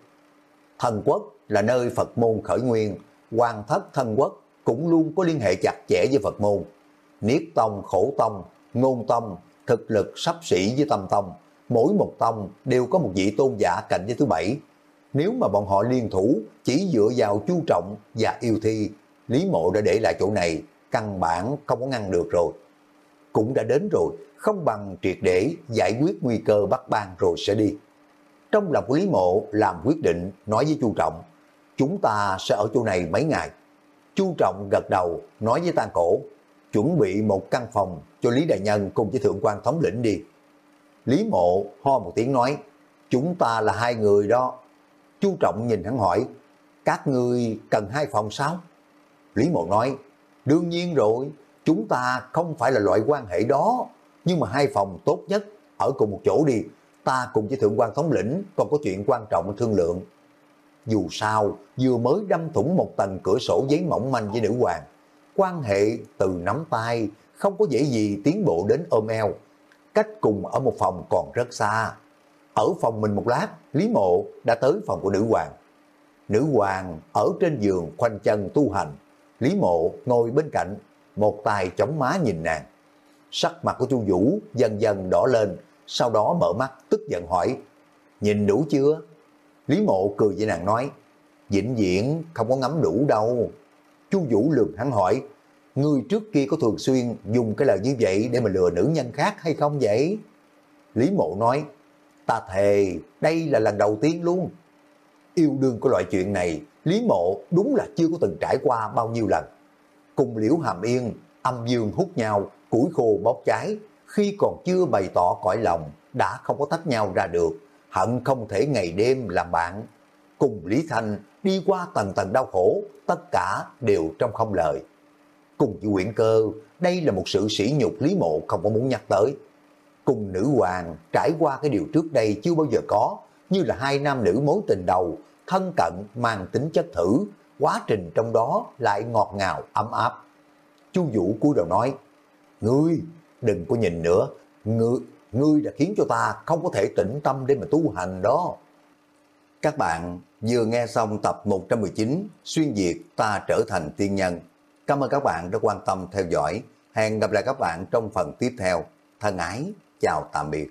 Thần quốc là nơi Phật môn khởi nguyên, Hoàng thất thân quốc cũng luôn có liên hệ chặt chẽ với Phật môn. Niết Tông, Khổ Tông, Ngôn Tông, thực lực sắp xỉ với Tâm Tông, mỗi một tông đều có một vị tôn giả cạnh với thứ bảy. Nếu mà bọn họ liên thủ chỉ dựa vào chu trọng và yêu thi, Lý Mộ đã để lại chỗ này, căn bản không có ngăn được rồi. Cũng đã đến rồi, không bằng triệt để giải quyết nguy cơ bắt bang rồi sẽ đi. Trong lòng của Lý Mộ làm quyết định nói với chu Trọng, chúng ta sẽ ở chỗ này mấy ngày. Chu Trọng gật đầu nói với Tan Cổ, chuẩn bị một căn phòng cho Lý Đại Nhân cùng với Thượng quan Thống lĩnh đi. Lý Mộ ho một tiếng nói, chúng ta là hai người đó. Chu Trọng nhìn hắn hỏi, các ngươi cần hai phòng sao? Lý Mộ nói, đương nhiên rồi, chúng ta không phải là loại quan hệ đó, nhưng mà hai phòng tốt nhất ở cùng một chỗ đi, ta cùng với Thượng quan Thống lĩnh còn có chuyện quan trọng thương lượng. Dù sao, vừa mới đâm thủng một tầng cửa sổ giấy mỏng manh với nữ hoàng. Quan hệ từ nắm tay, không có dễ gì tiến bộ đến ôm eo. Cách cùng ở một phòng còn rất xa. Ở phòng mình một lát, Lý Mộ đã tới phòng của nữ hoàng. Nữ hoàng ở trên giường khoanh chân tu hành. Lý Mộ ngồi bên cạnh, một tay chống má nhìn nàng. Sắc mặt của Chu Vũ dần dần đỏ lên, sau đó mở mắt tức giận hỏi, nhìn đủ chưa? Lý Mộ cười với nàng nói, vĩnh viễn không có ngắm đủ đâu. Chu Vũ lườm hắn hỏi, người trước kia có thường xuyên dùng cái lời như vậy để mà lừa nữ nhân khác hay không vậy? Lý Mộ nói, ta thề, đây là lần đầu tiên luôn. Yêu đương của loại chuyện này, Lý Mộ đúng là chưa có từng trải qua bao nhiêu lần. Cùng Liễu Hàm Yên, âm dương hút nhau, củi khô bốc cháy, khi còn chưa bày tỏ cõi lòng, đã không có tách nhau ra được, hận không thể ngày đêm làm bạn. Cùng Lý Thanh đi qua tầng tầng đau khổ, tất cả đều trong không lời. Cùng với Nguyễn Cơ, đây là một sự sỉ nhục Lý Mộ không có muốn nhắc tới. Cùng nữ hoàng trải qua cái điều trước đây chưa bao giờ có, như là hai nam nữ mối tình đầu, thân cận mang tính chất thử, quá trình trong đó lại ngọt ngào, ấm áp. Chu Vũ cúi đầu nói, Ngươi, đừng có nhìn nữa, ngươi, ngươi đã khiến cho ta không có thể tĩnh tâm để mà tu hành đó. Các bạn vừa nghe xong tập 119 Xuyên Việt ta trở thành tiên nhân. Cảm ơn các bạn đã quan tâm theo dõi. Hẹn gặp lại các bạn trong phần tiếp theo. Thân ái, chào tạm biệt.